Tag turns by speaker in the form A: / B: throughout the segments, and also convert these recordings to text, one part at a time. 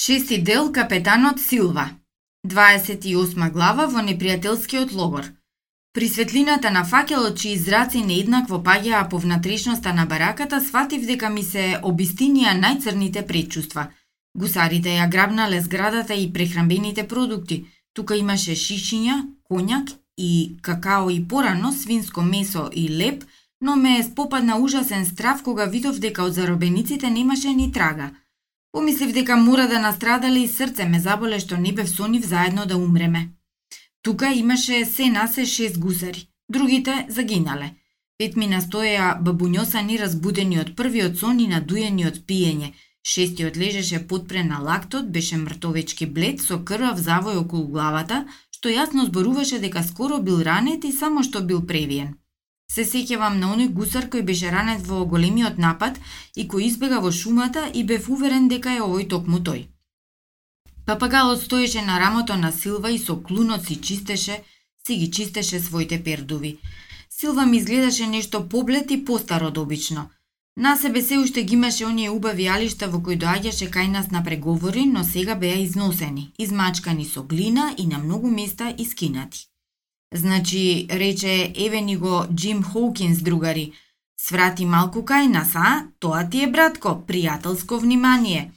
A: Шести дел Капетанот Силва 28 глава во непријателскиот логор При светлината на факелот чии зраци нееднакво паѓаа по внатрешноста на бараката, сватив дека ми се обистинија најцрните предчувства. Гусарите ја грабнале зградата и прехранбените продукти. Тука имаше шишиња, конјак и какао и порано свинско месо и леп, но ме спопадна ужасен страв кога видов дека од заробениците немаше ни трага – Помислив дека мора да настрадале и срце ме заболе што не бев со нив заедно да умреме. Тука имаше се насе шест гусари. Другите загинале. Пет ми настоеа бабуњосани разбудени од првиот сон и надуени од пиење. Шестиот лежеше подпрен на лактот, беше мртовечки блед со крвав завој околу главата, што јасно зборуваше дека скоро бил ранет и само што бил превиен. Се сеќавам на оној гусар кој беше ранет во големиот напад и кој избега во шумата и бев уверен дека е овој токму тој. Папагалот стоеше на рамото на Силва и со клунот си чистеше, си ги чистеше своите пердуви. Силва ми изгледаше нешто поблед и постар од обично. На себе се уште ги имаше оние убави алишта во кои доаѓаше кај нас на преговори, но сега беа износени, измачкани со глина и на многу места искинати. Значи, рече, еве ни го Джим Хоукинс, другари. Сврати малку кај нас, а? Тоа ти е, братко, пријателско внимание.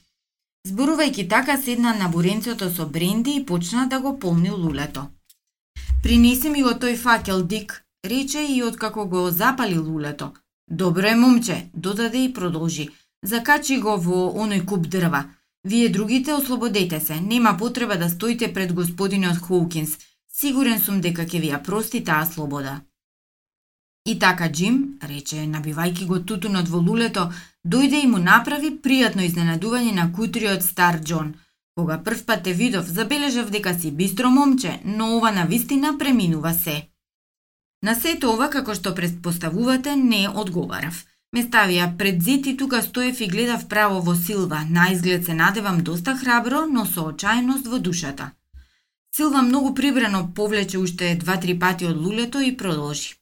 A: Зборувајќи така, седна на буренцето со бренди и почна да го полни лулето. Принеси ми го тој факел, Дик, рече и откако го запали лулето. Добро е, момче, додаде и продолжи. Закачи го во оној куп дрва. Вие другите ослободете се, нема потреба да стоите пред господинот Хоукинс – Сигурен сум дека ќе ви ја прости таа слобода. И така Джим, рече, набивајки го тутунот во лулето, дојде и му направи пријатно изненадување на кутриот стар Џон. Кога прв пат те видов, забележав дека си бистро момче, но ова на вистина преминува се. На сето ова, како што предпоставувате, не одговарав. Ме ставија пред зид и тука стоев и гледав право во Силва. На изглед се надевам доста храбро, но со очајност во душата. Силва многу прибрано повлече уште два-три пати од лулето и продолжи.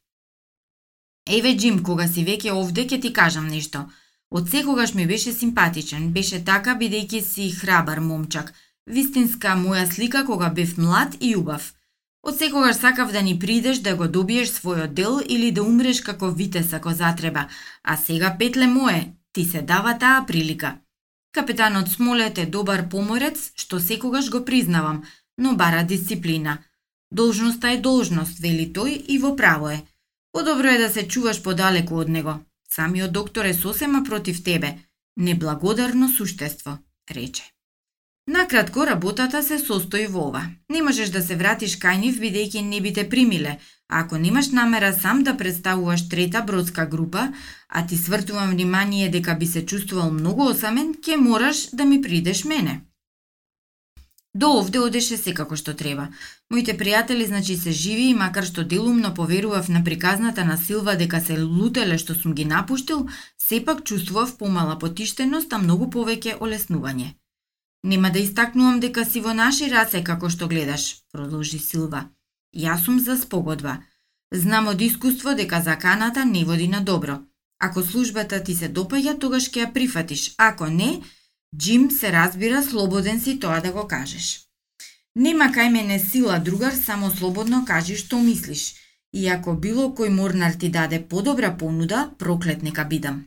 A: Еве Джим, кога си веќе овде, ќе ти кажам нешто. Од секогаш ми беше симпатичен, беше така бидејќи си храбар момчак, вистинска моја слика кога бев млад и убав. Од секогаш сакав да ни придеш да го добиеш својот дел или да умреш како витес ако затреба, а сега петле мое, ти се дава таа прилика. Капетанот Смолет е добар поморец, што секогаш го признавам – но бара дисциплина. Должноста е должност, вели тој и во право е. Подобро е да се чуваш подалеку од него. Самиот доктор е сосема против тебе. Неблагодарно суштество, рече. Накратко, работата се состои во ова. Не можеш да се вратиш кај нив бидејќи не би те примиле, а ако немаш намера сам да представуваш трета бродска група, а ти свртувам внимание дека би се чувствувал многу осамен, ќе мораш да ми придеш мене. До овде одеше секако што треба. Моите пријатели значи се живи и макар што делумно поверував на приказната на Силва дека се лутеле што сум ги напуштил, сепак чувствував помала потиштеност, а многу повеќе олеснување. Нема да истакнувам дека си во наши раце како што гледаш, продолжи Силва. Јас сум за спогодба. Знам од искуство дека заканата не води на добро. Ако службата ти се допаѓа, тогаш ќе ја прифатиш. Ако не, Джим се разбира слободен си тоа да го кажеш. Нема кај мене сила, другар, само слободно кажи што мислиш. И ако било кој морнар ти даде подобра понуда, проклет нека бидам.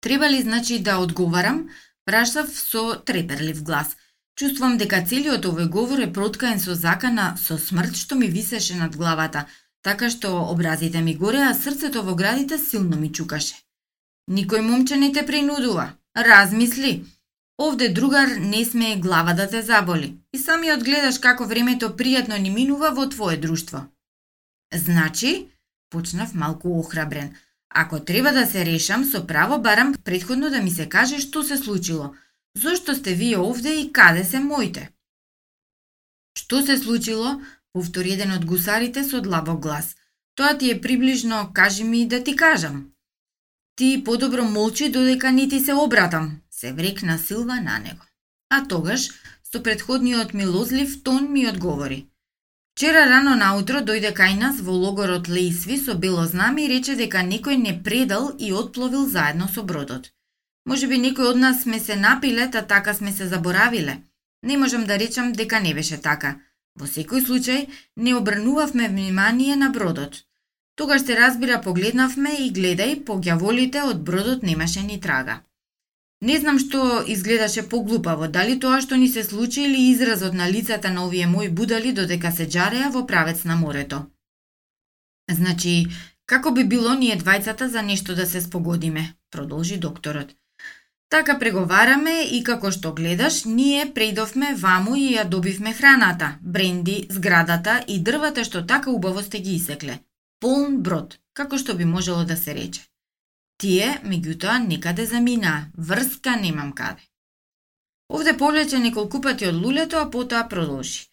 A: Треба ли значи да одговарам? Прашав со треперлив глас. Чувствам дека целиот овој говор е проткаен со закана, со смрт што ми висеше над главата, така што образите ми горе, а срцето во градите силно ми чукаше. Никој момче не те принудува, Размисли. Овде другар не смее глава да те заболи. И самиот гледаш како времето пријатно ни минува во твое друштво. Значи, почнав малку охрабрен. Ако треба да се решам, со право барам предходно да ми се каже што се случило. Зошто сте вие овде и каде се моите? Што се случило? Повтори еден од гусарите со длабок глас. Тоа ти е приближно, кажи ми да ти кажам. Ти подобро молчи додека ни ти се обратам, се врекна Силва на него. А тогаш, со предходниот милозлив тон ми одговори. Вчера рано наутро дојде кај нас во логорот Лейсви со бело знаме и рече дека некој не предал и отпловил заедно со бродот. Може би некој од нас сме се напиле, та така сме се заборавиле. Не можам да речам дека не беше така. Во секој случај, не обрнувавме внимание на бродот. Тогаш се разбира погледнавме и гледај, по ѓаволите од бродот немаше ни трага. Не знам што изгледаше поглупаво, дали тоа што ни се случи или изразот на лицата на овие мои будали додека се джареа во правец на морето. Значи, како би било ние двајцата за нешто да се спогодиме, продолжи докторот. Така преговараме и како што гледаш, ние преидовме ваму и ја добивме храната, бренди, зградата и дрвата што така убаво сте ги исекле. Полн брод, како што би можело да се рече. Тие, меѓутоа, некаде заминаа, врска немам каде. Овде повлече неколку пати од лулето, а потоа продолжи.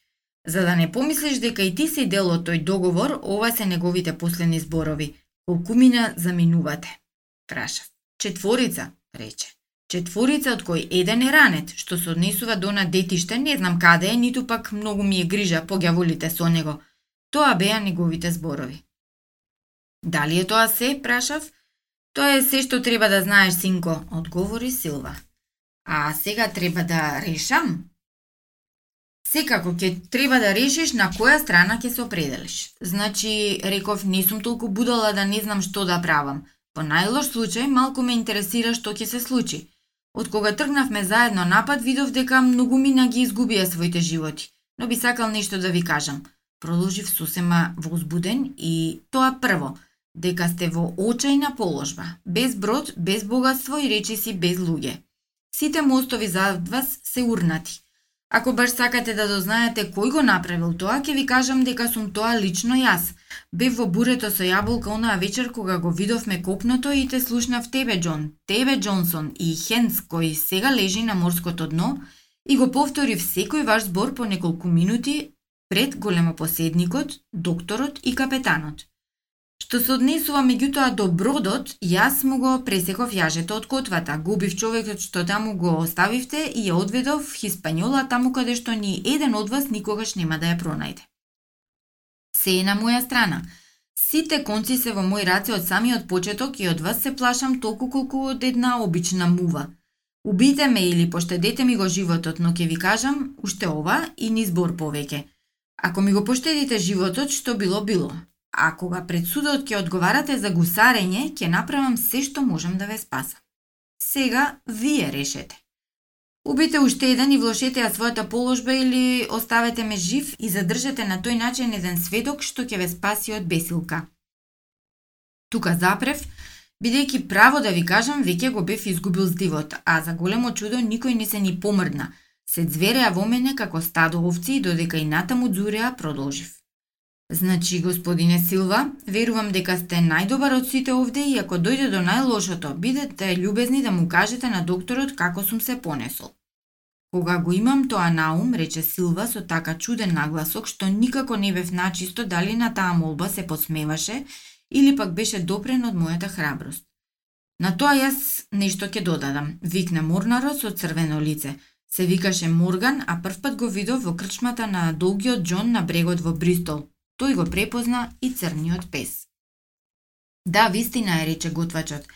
A: За да не помислиш дека и ти си дел од тој договор, ова се неговите последни зборови. Колку мина заминувате? Прашав. Четворица, рече. Четворица од кој еден е ранет, што се однесува до на детиште, не знам каде е, ниту пак многу ми е грижа погјаволите со него. Тоа беа неговите зборови. Дали е тоа се, прашав? Тоа е се што треба да знаеш, синко, одговори Силва. А сега треба да решам? Секако ќе треба да решиш на која страна ќе се определиш. Значи, реков, не сум толку будала да не знам што да правам. Во најлош случај, малку ме интересира што ќе се случи. Од кога тргнавме заедно напад, видов дека многу мина ги изгубија своите животи, но би сакал нешто да ви кажам. Продолжив сосема возбуден и тоа прво, дека сте во очајна положба, без брод, без богатство и речиси без луѓе. Сите мостови зад вас се урнати. Ако баш сакате да дознаете кој го направил тоа, ќе ви кажам дека сум тоа лично јас. Бев во бурето со јаболка онаа вечер кога го видовме копното и те слушнав тебе, Џон, тебе, Џонсон и Хенс, кој сега лежи на морското дно, и го повторив секој ваш збор по неколку минути пред големопоседникот, докторот и капетанот. Што се однесува меѓутоа до бродот, јас му го пресеков јажето од котвата, губив човекот што таму го оставивте и ја одведов в Хиспањола таму каде што ни еден од вас никогаш нема да ја пронајде. Се е на моја страна. Сите конци се во мој раце од самиот почеток и од вас се плашам толку колку од една обична мува. Убите ме или поштедете ми го животот, но ќе ви кажам уште ова и ни збор повеќе. Ако ми го поштедите животот, што било било. А кога пред судот ќе одговарате за гусарење, ќе направам се што можам да ве спасам. Сега вие решете. Убите уште еден и влошете ја својата положба или оставете ме жив и задржете на тој начин еден сведок што ќе ве спаси од бесилка. Тука запрев, бидејќи право да ви кажам, веќе го бев изгубил здивот, а за големо чудо никој не се ни помрдна. Се звереа во мене како стадо овци и додека и натаму дзуреа продолжив. Значи, господине Силва, верувам дека сте најдобар од сите овде и ако дојде до најлошото, бидете љубезни да му кажете на докторот како сум се понесол. Кога го имам тоа на ум, рече Силва со така чуден нагласок што никако не бев начисто дали на таа молба се посмеваше или пак беше допрен од мојата храброст. На тоа јас нешто ќе додадам, викна Морнарот со црвено лице. Се викаше Морган, а првпат го видов во крчмата на долгиот Џон на брегот во Бристол, Тој го препозна и црниот пес. Да, вистина е, рече готвачот.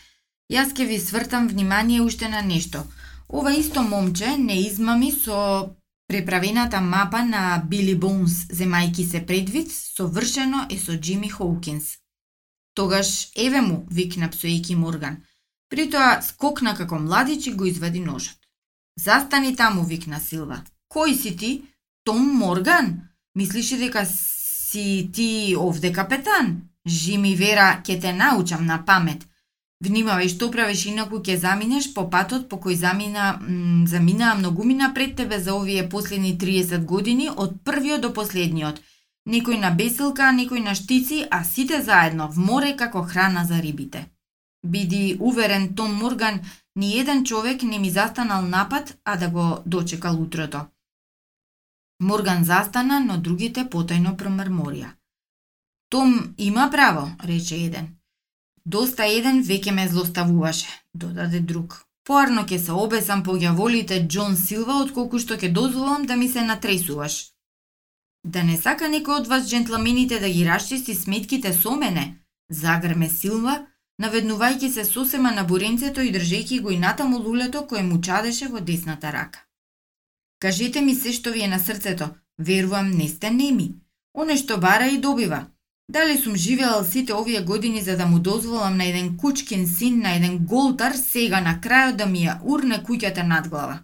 A: Јас ке ви свртам внимание уште на нешто. Ова исто момче не измами со преправената мапа на Били Бонс, земајки се предвид, совршено е со Джими Хоукинс. Тогаш, еве му, викна псоеки Морган. Притоа скокна како младич и го извади ножот. Застани таму, викна Силва. Кој си ти? Том Морган? Мислиш дека си ти овде капетан? Жими Вера, ке те научам на памет. Внимавај што правиш инаку ќе заминеш по патот по кој замина, заминаа многумина пред тебе за овие последни 30 години од првиот до последниот. Некој на бесилка, некој на штици, а сите заедно в море како храна за рибите. Биди уверен Том Морган, ни еден човек не ми застанал напад, а да го дочекал утрото. Морган застана, но другите потајно промрморија. Том има право, рече еден. Доста еден веќе ме злоставуваше, додаде друг. Поарно ќе се обесам по гјаволите Џон Силва, отколку што ќе дозволам да ми се натресуваш. Да не сака некој од вас джентламените да ги расчисти сметките со мене, загрме Силва, наведнувајќи се сосема на буренцето и држејќи го и натаму лулето кое му чадеше во десната рака. Кажете ми се што ви е на срцето, верувам не сте неми. Оне што бара и добива. Дали сум живеал сите овие години за да му дозволам на еден кучкин син, на еден голтар, сега на крајот да ми ја урне куќата над глава.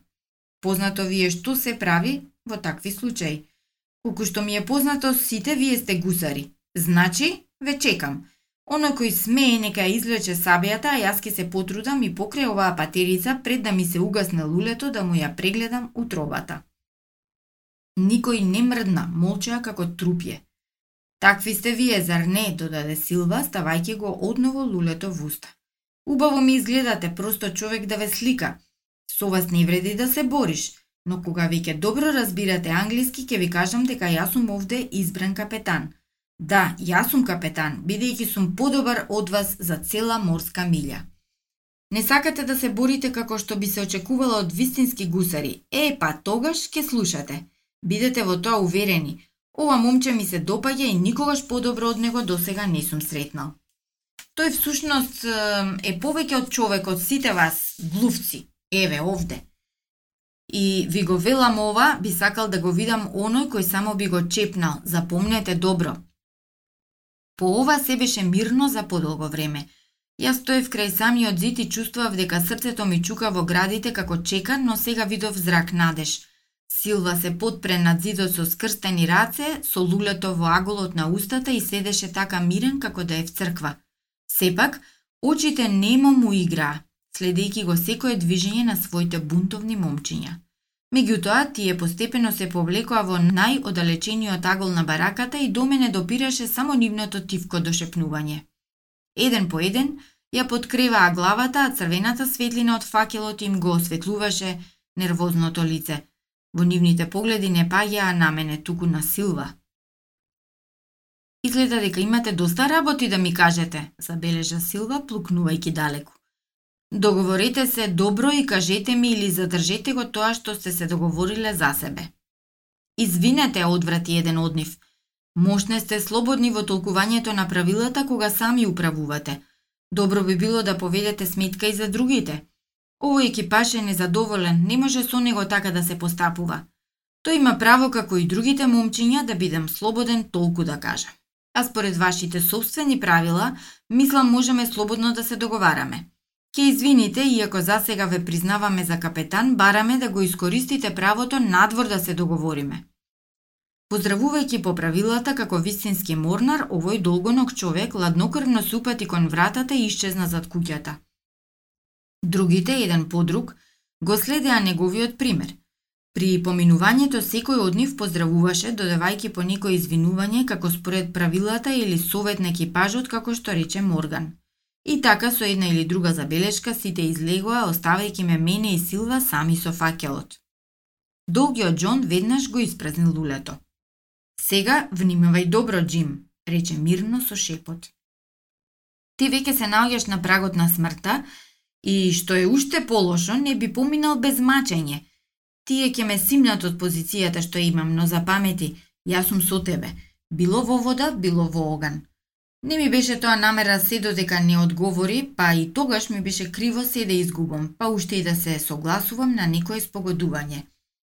A: Познато ви е што се прави во такви случаи. Колку што ми е познато, сите вие сте гусари. Значи, ве чекам. Оној кој смее нека ја извлече сабијата, а јас ке се потрудам и покрај оваа патерица пред да ми се угасне лулето да му ја прегледам утробата. Никој не мрдна, молчеа како трупје. Такви сте вие, зар не, додаде Силва, ставајќи го одново лулето в уста. Убаво ми изгледате, просто човек да ве слика. Со вас не вреди да се бориш, но кога веќе добро разбирате англиски, ќе ви кажам дека јас сум овде избран капетан – Да, јас сум капетан, бидејќи сум подобар од вас за цела морска милја. Не сакате да се борите како што би се очекувало од вистински гусари. Е, па тогаш ќе слушате. Бидете во тоа уверени. Ова момче ми се допаѓа и никогаш подобро од него досега не сум сретнал. Тој всушност е повеќе од човек од сите вас, глувци. Еве, овде. И ви го велам ова, би сакал да го видам оној кој само би го чепнал. Запомнете добро. По ова се беше мирно за подолго време. Јас стоев крај самиот зид и чувствував дека срцето ми чука во градите како чека, но сега видов зрак надеж. Силва се подпре над зидот со скрстени раце, со лулето во аголот на устата и седеше така мирен како да е в црква. Сепак, очите немо му играа, следејќи го секое движење на своите бунтовни момчиња. Меѓутоа, тие постепено се повлекоа во најодалечениот агол на бараката и до мене допираше само нивното тивко дошепнување. Еден по еден, ја подкреваа главата, а црвената светлина од факелот им го осветлуваше нервозното лице. Во нивните погледи не паѓаа на мене, туку на Силва. Изгледа дека имате доста работи да ми кажете, забележа Силва, плукнувајќи далеку. Договорете се добро и кажете ми или задржете го тоа што сте се договориле за себе. Извинете, одврати еден од нив. Мошне сте слободни во толкувањето на правилата кога сами управувате. Добро би било да поведете сметка и за другите. Овој екипаж е незадоволен, не може со него така да се постапува. Тој има право како и другите момчиња да бидам слободен толку да кажа. А според вашите собствени правила, мислам можеме слободно да се договараме. Ке извините, иако за сега ве признаваме за капетан, бараме да го искористите правото надвор да се договориме. Поздравувајќи по правилата како вистински морнар, овој долгоног човек ладнокрвно се упати кон вратата и исчезна зад куќата. Другите, еден по друг, го следеа неговиот пример. При поминувањето секој од нив поздравуваше, додавајќи по некој извинување како според правилата или совет на екипажот, како што рече Морган – И така со една или друга забелешка сите излегоа, оставајќи ме мене и Силва сами со факелот. Долгиот Џон веднаш го испразнил лулето. Сега внимавај добро, Джим, рече мирно со шепот. Ти веќе се наоѓаш на прагот на смртта и, што е уште полошо, не би поминал без мачење. Тие ќе ме симнат од позицијата што имам, но запамети, јас сум со тебе. Било во вода, било во оган. Не ми беше тоа намера се додека не одговори, па и тогаш ми беше криво се да изгубам, па уште и да се согласувам на некое спогодување.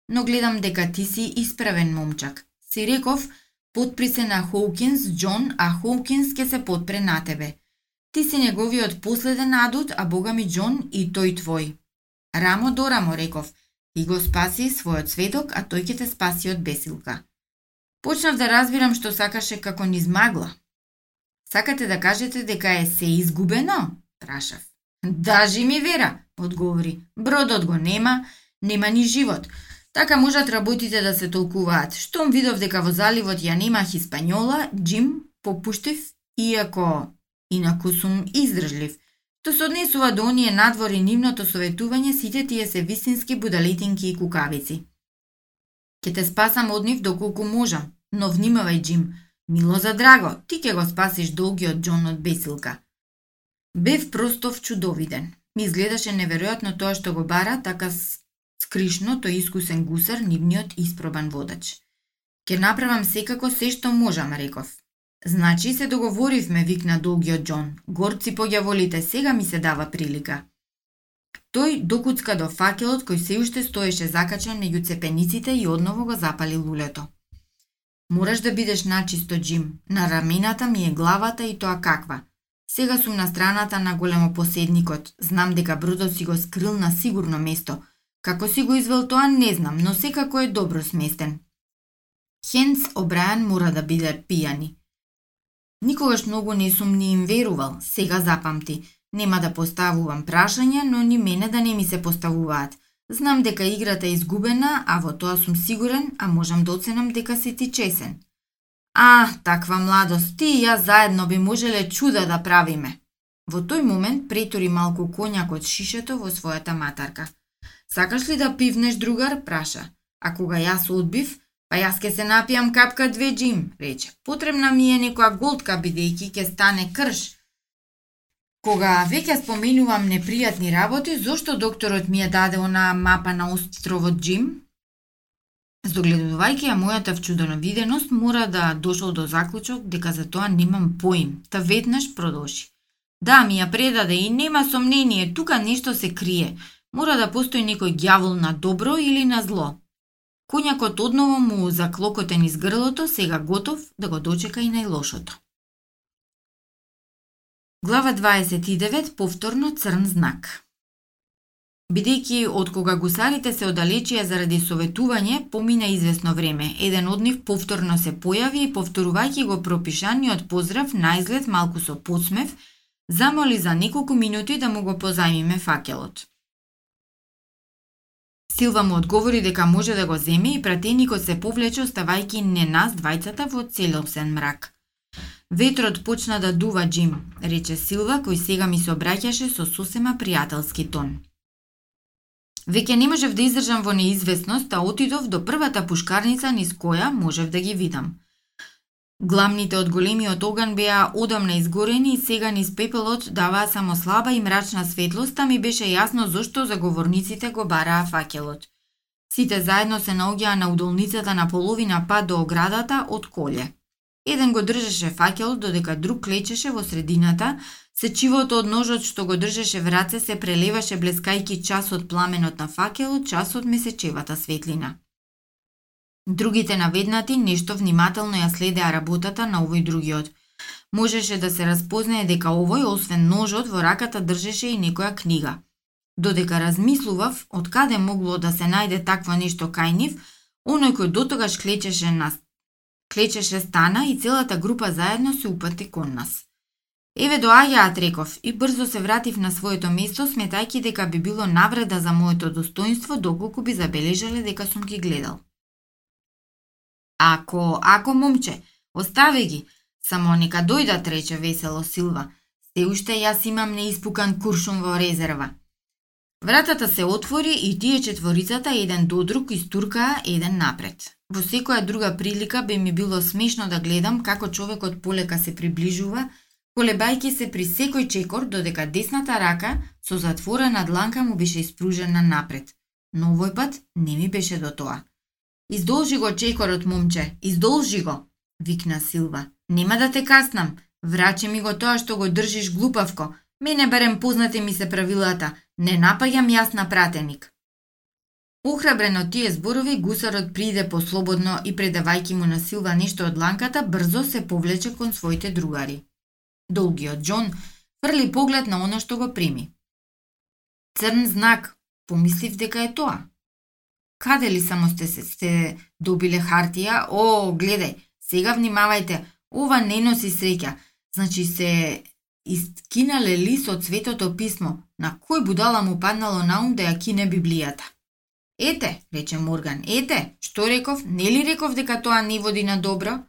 A: Но гледам дека ти си исправен момчак. Си реков, подпри се на Хоукинс, Џон, а Хоукинс ке се подпре на тебе. Ти си неговиот последен адут, а бога ми Џон и тој твој. Рамо до рамо, реков. Ти го спаси својот сведок, а тој ќе те спаси од бесилка. Почнав да разбирам што сакаше како низ магла. Сакате да кажете дека е се изгубено? Прашав. Дажи ми вера, одговори. Бродот го нема, нема ни живот. Така можат работите да се толкуваат. Штом видов дека во заливот ја нема Хиспањола, Джим попуштив, иако инаку сум издржлив. Што се однесува до оние надвори нивното советување, сите тие се вистински будалетинки и кукавици. Ке те спасам од нив доколку можам, но внимавај, Джим, Мило за драго, ти ќе го спасиш долгиот Џон од бесилка. Бев простов чудовиден. Ми изгледаше неверојатно тоа што го бара, така скришно тој искусен гусар, нивниот испробан водач. Ке направам секако се што можам, реков. Значи се договоривме, викна долгиот Џон. Горци појаволите, сега ми се дава прилика. Тој докуцка до факелот кој се уште стоеше закачен меѓу цепениците и одново го запали лулето. Мораш да бидеш начисто, Джим. На рамената ми е главата и тоа каква. Сега сум на страната на големопоседникот. Знам дека бродот си го скрил на сигурно место. Како си го извел тоа не знам, но секако е добро сместен. Хенц Обрајан мора да биде пијани. Никогаш многу не сум ни им верувал, сега запамти. Нема да поставувам прашања, но ни мене да не ми се поставуваат. Знам дека играта е изгубена, а во тоа сум сигурен, а можам да оценам дека си ти чесен. А, таква младост, ти и јас заедно би можеле чуда да правиме. Во тој момент претори малку конјак од шишето во својата матарка. Сакаш ли да пивнеш, другар? праша. А кога јас одбив, па јас ке се напијам капка две джим, рече. Потребна ми е некоја голтка бидејќи ке стане крш, Кога веќе споменувам непријатни работи, зошто докторот ми ја даде она мапа на островот Джим? Здогледувајќи ја мојата вчудоновиденост, мора да дошол до заклучок дека за тоа немам поим, та веднаш продолжи. Да, ми ја предаде и нема сомнение, тука нешто се крие. Мора да постои некој ѓавол на добро или на зло. Коњакот одново му заклокотен из грлото, сега готов да го дочека и најлошото. Глава 29, повторно црн знак. Бидејќи од кога гусарите се оддалечија заради советување, помина известно време. Еден од нив повторно се појави и повторувајќи го пропишаниот поздрав, наизглед малку со подсмев, замоли за неколку минути да му го позајмиме факелот. Силва му одговори дека може да го земе и пратеникот се повлече оставајќи не нас двајцата во целосен мрак. Ветрот почна да дува, Джим, рече Силва, кој сега ми се обраќаше со сосема пријателски тон. Веќе не можев да издржам во неизвестност, а отидов до првата пушкарница низ која можев да ги видам. Гламните од големиот оган беа одамна изгорени и сега низ пепелот даваа само слаба и мрачна светлост, а ми беше јасно зошто заговорниците го бараа факелот. Сите заедно се наоѓаа на удолницата на половина пат до оградата од коле. Еден го држеше факел, додека друг клечеше во средината, сечивото од ножот што го држеше в раце се прелеваше блескајки час од пламенот на факелот, час од месечевата светлина. Другите наведнати нешто внимателно ја следеа работата на овој другиот. Можеше да се разпознае дека овој, освен ножот, во раката држеше и некоја книга. Додека размислував од каде могло да се најде такво нешто кај нив, оној кој дотогаш клечеше на Клечеше стана и целата група заедно се упати кон нас. Еве доаѓаат, реков, и брзо се вратив на своето место, сметајќи дека би било навреда за моето достоинство доколку би забележале дека сум ги гледал. Ако, ако, момче, остави ги, само нека дојдат, рече весело Силва. Се уште јас имам неиспукан куршум во резерва. Вратата се отвори и тие четворицата еден до друг истуркаа еден напред. Во секоја друга прилика би ми било смешно да гледам како човекот полека се приближува, колебајки се при секој чекор додека десната рака со затворена дланка му беше испружена напред. Но овој пат не ми беше до тоа. Издолжи го чекорот, момче, издолжи го, викна Силва. Нема да те каснам, врачи ми го тоа што го држиш глупавко. Мене барем познати ми се правилата, не напаѓам јас на пратеник. Охрабрен од тие зборови, гусарот приде послободно и предавајќи му на Силва нешто од ланката, брзо се повлече кон своите другари. Долгиот Џон фрли поглед на оно што го прими. Црн знак, помислив дека е тоа. Каде ли само сте се сте добиле хартија? О, гледај, сега внимавајте, ова не носи среќа. Значи се искинале лист од Светото писмо. На кој будала му паднало на ум да ја кине Библијата? Ете, рече Морган, ете, што реков, нели реков дека тоа не води на добро?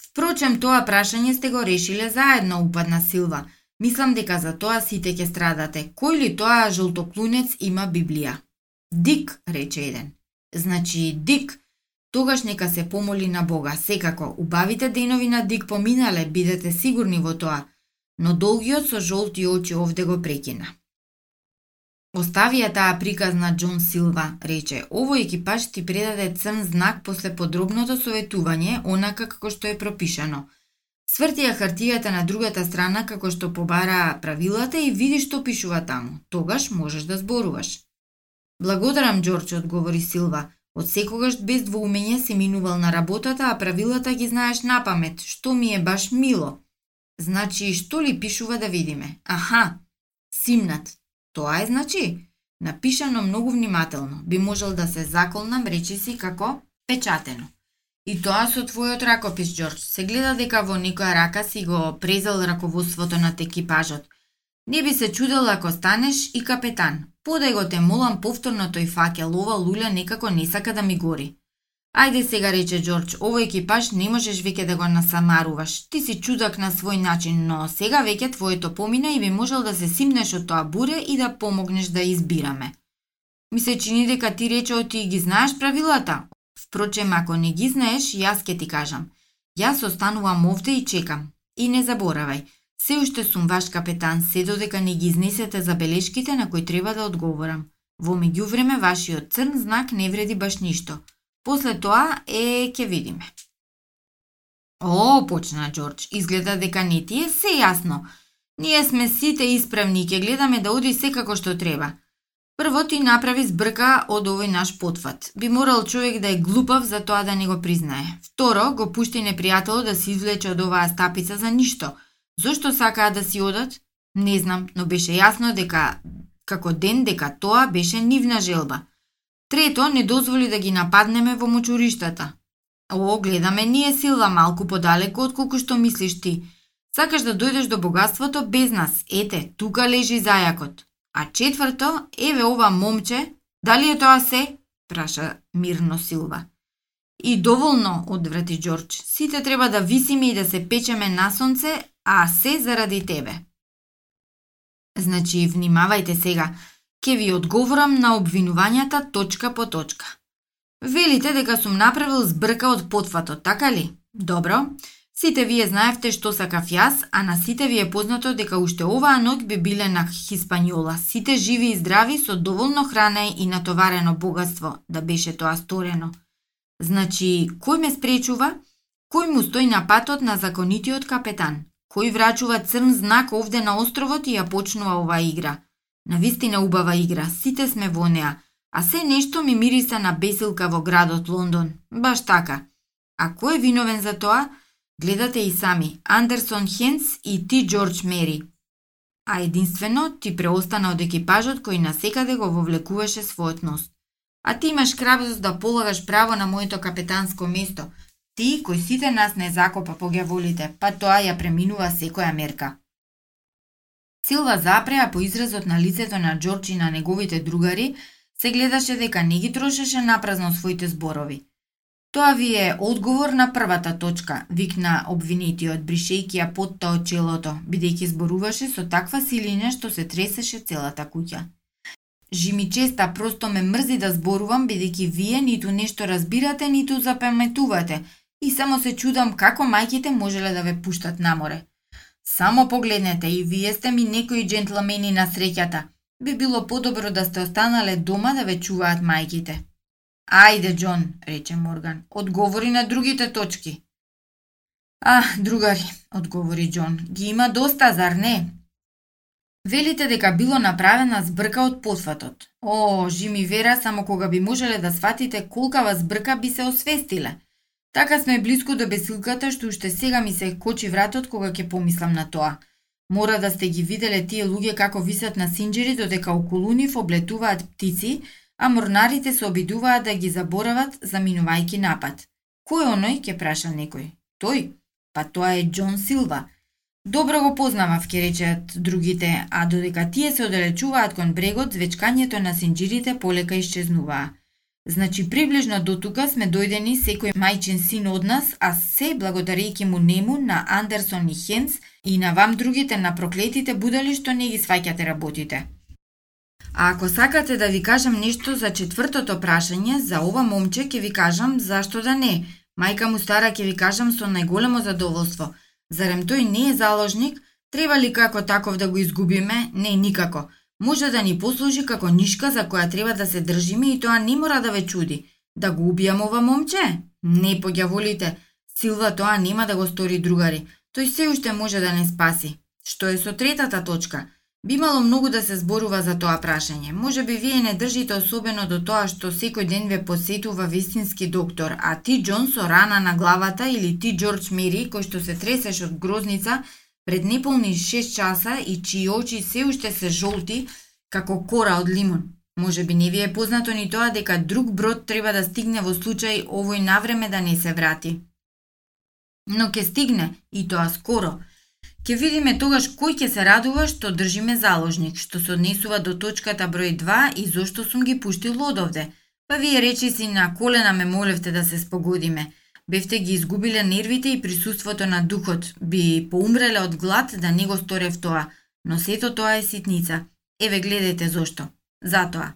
A: Впрочем, тоа прашање сте го решиле заедно, упадна Силва. Мислам дека за тоа сите ќе страдате. Кој ли тоа жолтоклунец има Библија? Дик, рече еден. Значи, Дик, тогаш нека се помоли на Бога. Секако, убавите денови на Дик поминале, бидете сигурни во тоа. Но долгиот со жолти очи овде го прекина. Оставија таа приказна Џон Силва, рече. Овој екипаж ти предаде црн знак после подробното советување, онака како што е пропишано. Сврти ја хартијата на другата страна како што побара правилата и види што пишува таму. Тогаш можеш да зборуваш. Благодарам, Џорџ, одговори Силва. Од секогаш без двоумење се минувал на работата, а правилата ги знаеш на памет, што ми е баш мило. Значи, што ли пишува да видиме? Аха, симнат. Тоа е значи? Напишано многу внимателно. Би можел да се заколнам, речи си како печатено. И тоа со твојот ракопис, Џорџ. Се гледа дека во некоја рака си го презел раководството над екипажот. Не би се чудел ако станеш и капетан. Подај го те молам повторно тој факел, ова луля некако не сака да ми гори. Ајде сега, рече Џорџ, овој екипаж не можеш веќе да го насамаруваш. Ти си чудак на свој начин, но сега веќе твоето помина и би можел да се симнеш од тоа буре и да помогнеш да избираме. Ми се чини дека ти рече оти ги знаеш правилата. Впрочем, ако не ги знаеш, јас ке ти кажам. Јас останувам овде и чекам. И не заборавај, се уште сум ваш капетан, се додека не ги изнесете забелешките на кои треба да одговорам. Во меѓувреме, вашиот црн знак не вреди баш ништо. После тоа, е, ке видиме. О, почна Џорџ, изгледа дека не ти е се јасно. Ние сме сите исправни и ќе гледаме да оди секако што треба. Прво ти направи збрка од овој наш потфат. Би морал човек да е глупав за тоа да не го признае. Второ, го пушти непријателот да се извлече од оваа стапица за ништо. Зошто сакаа да си одат? Не знам, но беше јасно дека како ден дека тоа беше нивна желба. Трето, не дозволи да ги нападнеме во мочуриштата. О, гледаме ние силва малку подалеку од колку што мислиш ти. Сакаш да дојдеш до богатството без нас. Ете, тука лежи зајакот. А четврто, еве ова момче, дали е тоа се? праша мирно Силва. И доволно, одврати Џорџ. Сите треба да висиме и да се печеме на сонце, а се заради тебе. Значи, внимавајте сега, Ке ви одговорам на обвинувањата точка по точка. Велите дека сум направил збрка од потфатот, така ли? Добро. Сите вие знаевте што сакав јас, а на сите ви е познато дека уште оваа ноќ би биле на Хиспањола, сите живи и здрави со доволно храна и натоварено богатство, да беше тоа сторено. Значи, кој ме спречува? Кој му стои на патот на законитиот капетан? Кој врачува црн знак овде на островот и ја почнува оваа игра? Навистина убава игра, сите сме во неа, а се нешто ми мириса на бесилка во градот Лондон. Баш така. А кој е виновен за тоа? Гледате и сами, Андерсон Хенс и ти Джордж Мери. А единствено ти преостана од екипажот кој насекаде го вовлекуваше својот нос. А ти имаш крабост да полагаш право на моето капетанско место. Ти, кој сите нас не закопа по гјаволите, па тоа ја преминува секоја мерка. Силва запреа по изразот на лицето на Џорџ и на неговите другари, се гледаше дека не ги трошеше напразно своите зборови. Тоа ви е одговор на првата точка, викна обвинитиот, бришејќи ја потта од челото, бидејќи зборуваше со таква силина што се тресеше целата куќа. Жими честа просто ме мрзи да зборувам, бидејќи вие ниту нешто разбирате, ниту запаметувате, и само се чудам како мајките можеле да ве пуштат на море. Само погледнете и вие сте ми некои джентлмени на среќата. Би било подобро да сте останале дома да ве чуваат мајките. Ајде, Џон, рече Морган, одговори на другите точки. А, другари, одговори Џон, ги има доста, зар не? Велите дека било направена збрка од посватот. О, жими вера, само кога би можеле да сватите колкава збрка би се освестиле – Така сме близко до бесилката што уште сега ми се кочи вратот кога ќе помислам на тоа. Мора да сте ги виделе тие луѓе како висат на синџери додека околу нив облетуваат птици, а морнарите се обидуваат да ги заборават заминувајки напад. Кој оној, ќе праша некој? Тој? Па тоа е Џон Силва. Добро го познавав, ќе речеат другите, а додека тие се оделечуваат кон брегот, звечкањето на синџирите полека исчезнуваа. Значи, приближно до тука сме дојдени секој мајчин син од нас, а се благодарејќи му нему, на Андерсон и Хенс и на вам другите на проклетите будали што не ги сваќате работите. А ако сакате да ви кажам нешто за четвртото прашање, за ова момче ќе ви кажам зашто да не. Мајка му стара ќе ви кажам со најголемо задоволство. Зарем тој не е заложник, треба ли како таков да го изгубиме? Не, никако може да ни послужи како нишка за која треба да се држиме и тоа не мора да ве чуди. Да го убијам ова момче? Не, поѓаволите. Силва тоа нема да го стори другари. Тој се уште може да не спаси. Што е со третата точка? Би имало многу да се зборува за тоа прашање. Може би вие не држите особено до тоа што секој ден ве посетува вистински доктор, а ти Џон со рана на главата или ти Џорџ Мери кој што се тресеш од грозница пред неполни 6 часа и чии очи се уште се жолти како кора од лимон. Може би не ви е познато ни тоа дека друг брод треба да стигне во случај овој навреме да не се врати. Но ќе стигне, и тоа скоро. Ке видиме тогаш кој ќе се радува што држиме заложник, што се однесува до точката број 2 и зошто сум ги пуштил одовде. Па вие речи си на колена ме молевте да се спогодиме. Бевте ги изгубиле нервите и присуството на духот, би поумреле од глад да не го сторев тоа, но сето тоа е ситница. Еве гледајте зошто. Затоа.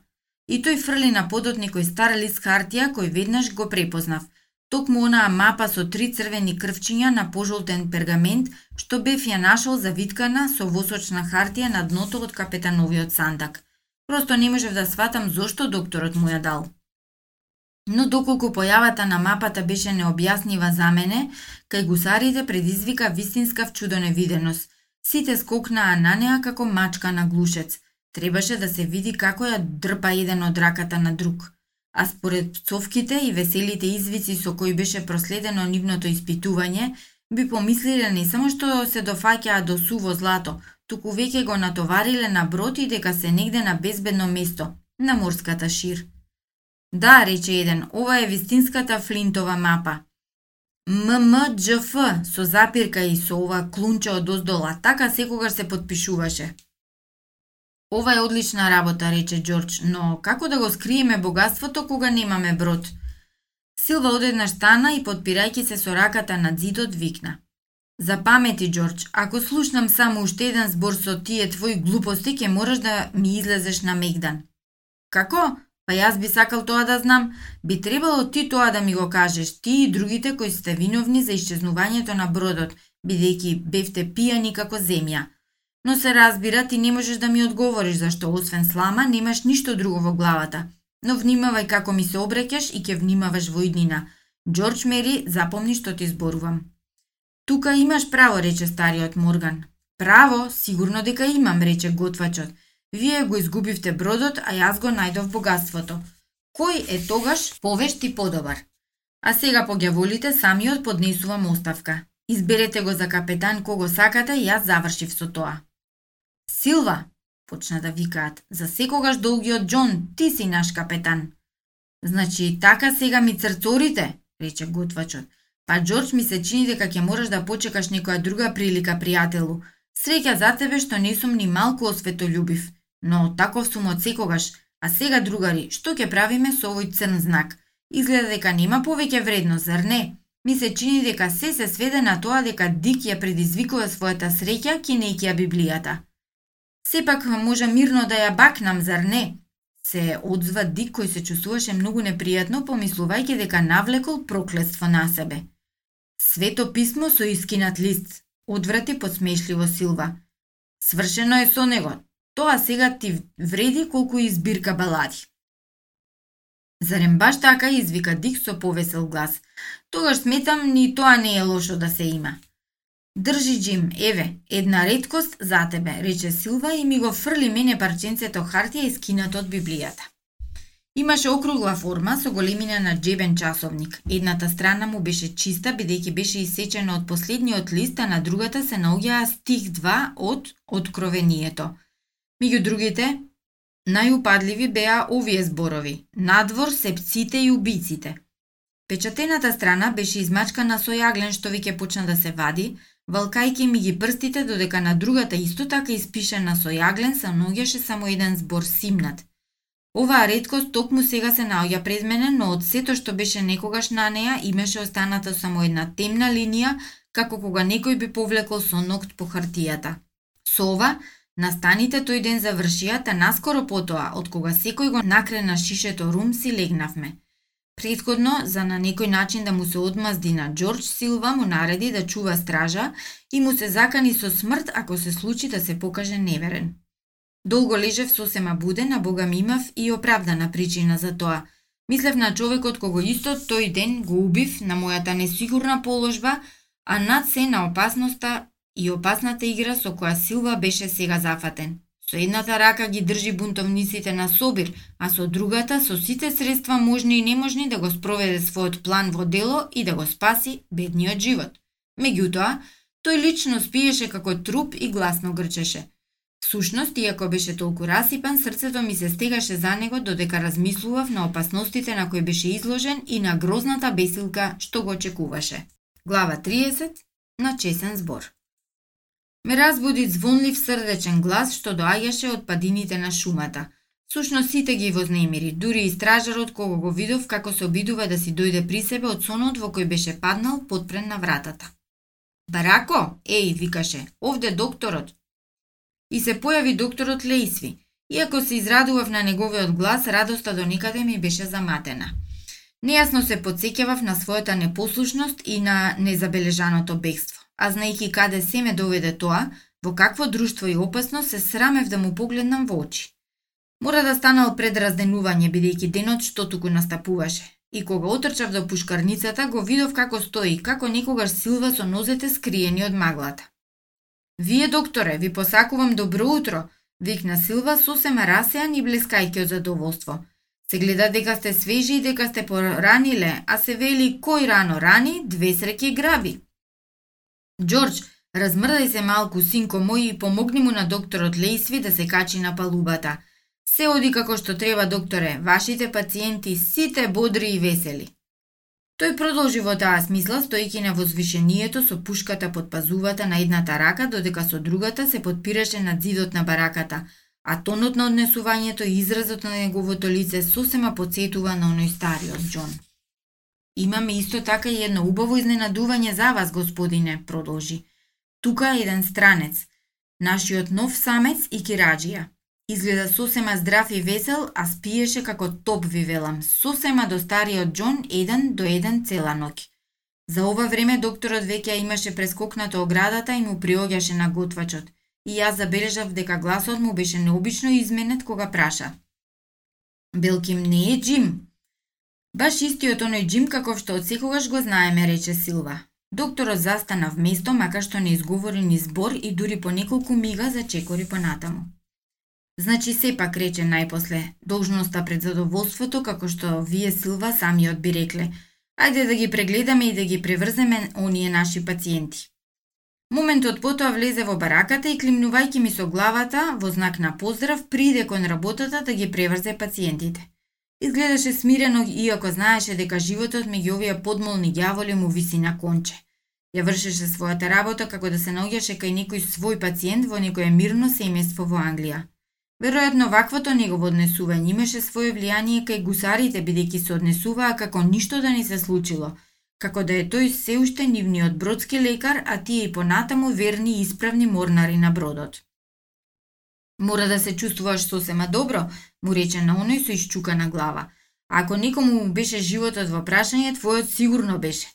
A: И тој фрли на подот некој стар лист хартија кој веднаш го препознав. Токму онаа мапа со три црвени крвчиња на пожолтен пергамент, што бев ја нашол завиткана со восочна хартија на дното од капетановиот сандак. Просто не можев да сватам зошто докторот му ја дал. Но доколку појавата на мапата беше необјаснива за мене, кај гусарите предизвика вистинска вчудоневиденост. Сите скокнаа на неа како мачка на глушец – Требаше да се види како ја дрпа еден од раката на друг. А според пцовките и веселите извици со кои беше проследено нивното испитување, би помислиле не само што се дофаќаа до суво злато, туку веќе го натовариле на брод и дека се негде на безбедно место, на морската шир. Да, рече еден, ова е вистинската флинтова мапа. ММДЖФ со запирка и со ова клунче од оздола, така секогаш се подпишуваше. Ова е одлична работа, рече Џорџ, но како да го скриеме богатството кога немаме брод? Силва одеднаш стана и подпирајќи се со раката на зидот викна. Запамети, Џорџ, ако слушнам само уште еден збор со тие твои глупости, ќе мораш да ми излезеш на Мегдан. Како? Па јас би сакал тоа да знам. Би требало ти тоа да ми го кажеш, ти и другите кои сте виновни за исчезнувањето на бродот, бидејќи бевте пијани како земја. Но се разбира, ти не можеш да ми одговориш зашто освен слама немаш ништо друго во главата. Но внимавај како ми се обреќаш и ќе внимаваш во иднина. Џорџ Мери, запомни што ти зборувам. Тука имаш право, рече стариот Морган. Право, сигурно дека имам, рече готвачот. Вие го изгубивте бродот, а јас го најдов богатството. Кој е тогаш повешт и подобар? А сега по гјаволите самиот поднесувам оставка. Изберете го за капетан кого сакате и јас завршив со тоа. Силва, почна да викаат, за секогаш долгиот Џон, ти си наш капетан. Значи, така сега ми црцорите, рече готвачот. Па Џорџ ми се чини дека ќе мораш да почекаш некоја друга прилика, пријателу. Среќа за тебе што не сум ни малку осветолюбив, но таков сум од секогаш. А сега, другари, што ќе правиме со овој црн знак? Изгледа дека нема повеќе вредност, зар не? Ми се чини дека се се сведе на тоа дека Дик ја предизвикува својата среќа кинејќи ја Библијата. Сепак може мирно да ја бакнам, зар не? Се одзва Дик кој се чувствуваше многу непријатно, помислувајќи дека навлекол проклетство на себе. Свето писмо со искинат лист, одврати подсмешливо Силва. Свршено е со него. Тоа сега ти вреди колку и збирка балади. Зарем баш така извика Дик со повесел глас. Тогаш сметам ни тоа не е лошо да се има. Држи, Джим, еве, една редкост за тебе, рече Силва и ми го фрли мене парченцето хартија искинато од Библијата. Имаше округла форма со големина на джебен часовник. Едната страна му беше чиста, бидејќи беше исечена од последниот лист, а на другата се наоѓаа стих 2 од Откровението. Меѓу другите, најупадливи беа овие зборови. Надвор сепците и убиците. Печатената страна беше измачкана со јаглен што веќе почна да се вади, валкајќи ми ги прстите додека на другата исто така испишена со јаглен се ногеше само еден збор симнат. Оваа редкост токму сега се наоѓа пред мене, но од сето што беше некогаш на неа имаше останата само една темна линија, како кога некој би повлекол со ногт по хартијата. Со ова, настаните тој ден завршија, та наскоро потоа, од кога секој го накрена шишето рум, си легнавме. Предходно, за на некој начин да му се одмазди на Џорџ Силва, му нареди да чува стража и му се закани со смрт ако се случи да се покаже неверен. Долго лежев сосема буден, а Бога ми имав и оправдана причина за тоа. Мислев на човекот кого исто тој ден го убив на мојата несигурна положба, а над се на опасноста и опасната игра со која Силва беше сега зафатен. Со едната рака ги држи бунтовниците на Собир, а со другата со сите средства можни и неможни да го спроведе својот план во дело и да го спаси бедниот живот. Меѓутоа, тој лично спиеше како труп и гласно грчеше. Всушност, иако беше толку расипан, срцето ми се стегаше за него додека размислував на опасностите на кои беше изложен и на грозната бесилка што го очекуваше. Глава 30 на чесен збор. Ме разбуди звонлив срдечен глас што доаѓаше од падините на шумата. Сушно сите ги вознемири, дури и стражарот кого го видов како се обидува да си дојде при себе од сонот во кој беше паднал подпрен на вратата. Барако, еј, викаше, овде докторот. И се појави докторот Лейсви. Иако се израдував на неговиот глас, радоста до никаде ми беше заматена. Нејасно се подсеќавав на својата непослушност и на незабележаното бегство а знаејќи каде се ме доведе тоа, во какво друштво и опасно се срамев да му погледнам во очи. Мора да станал пред разденување, бидејќи денот што туку настапуваше. И кога отрчав до пушкарницата, го видов како стои, како некогаш силва со нозете скриени од маглата. Вие, докторе, ви посакувам добро утро, викна Силва сосема расеан и блескајќи од задоволство. Се гледа дека сте свежи и дека сте пораниле, а се вели кој рано рани, две среќи граби. Џорџ, размрдај се малку, синко мој, и помогни му на докторот Лейсви да се качи на палубата. Се оди како што треба, докторе, вашите пациенти сите бодри и весели. Тој продолжи во таа смисла, стојки на возвишението со пушката под пазувата на едната рака, додека со другата се подпираше над зидот на бараката, а тонот на однесувањето и изразот на неговото лице сосема подсетува на оној стариот Џон. Имаме исто така и едно убаво изненадување за вас, господине, продолжи. Тука е еден странец, нашиот нов самец и кираджија. Изгледа сосема здрав и весел, а спиеше како топ ви велам, сосема до стариот Џон еден до еден цела ноќ. За ова време докторот веќе имаше прескокнато оградата и му приоѓаше на готвачот. И јас забележав дека гласот му беше необично изменет кога праша. Белким не е Джим, Баш истиот оној Джим каков што од секогаш го знаеме, рече Силва. Докторот застана вместо, мака што не изговори ни збор и дури по неколку мига зачекори понатаму. Значи сепак рече најпосле, должноста пред задоволството, како што вие Силва самиот би рекле. Ајде да ги прегледаме и да ги преврземе оние наши пациенти. Моментот потоа влезе во бараката и климнувајќи ми со главата во знак на поздрав, приде кон работата да ги преврзе пациентите. Изгледаше смирено, иако знаеше дека животот меѓу овие подмолни ѓаволи му виси на конче. Ја вршеше својата работа како да се наоѓаше кај некој свој пациент во некое мирно семејство во Англија. Веројатно ваквото негово однесување имаше свое влијание кај гусарите бидејќи се однесуваа како ништо да не се случило, како да е тој се уште нивниот бродски лекар, а тие и понатаму верни и исправни морнари на бродот. Мора да се чувствуваш сосема добро, му рече на оној со исчукана глава. Ако некому беше животот во прашање, твојот сигурно беше.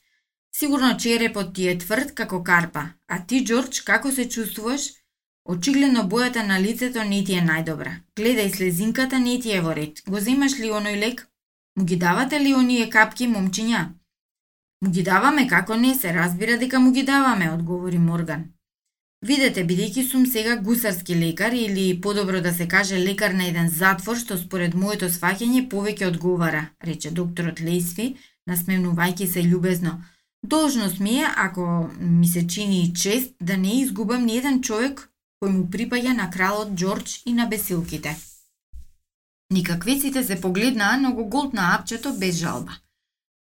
A: Сигурно черепот ти е тврд како карпа. А ти, Џорџ, како се чувствуваш? Очигледно бојата на лицето не ти е најдобра. Гледај слезинката не ти е во ред. Го земаш ли оној лек? Му ги давате ли оние капки, момчиња? Му ги даваме, како не се разбира дека му ги даваме, одговори Морган. Видете, бидејќи сум сега гусарски лекар или подобро да се каже лекар на еден затвор што според моето сваќање повеќе одговара, рече докторот Лейсви, насмевнувајќи се љубезно. Должност ми е, ако ми се чини чест, да не изгубам ни еден човек кој му припаѓа на кралот Џорџ и на бесилките. Никаквиците се погледнаа, но го голтна апчето без жалба.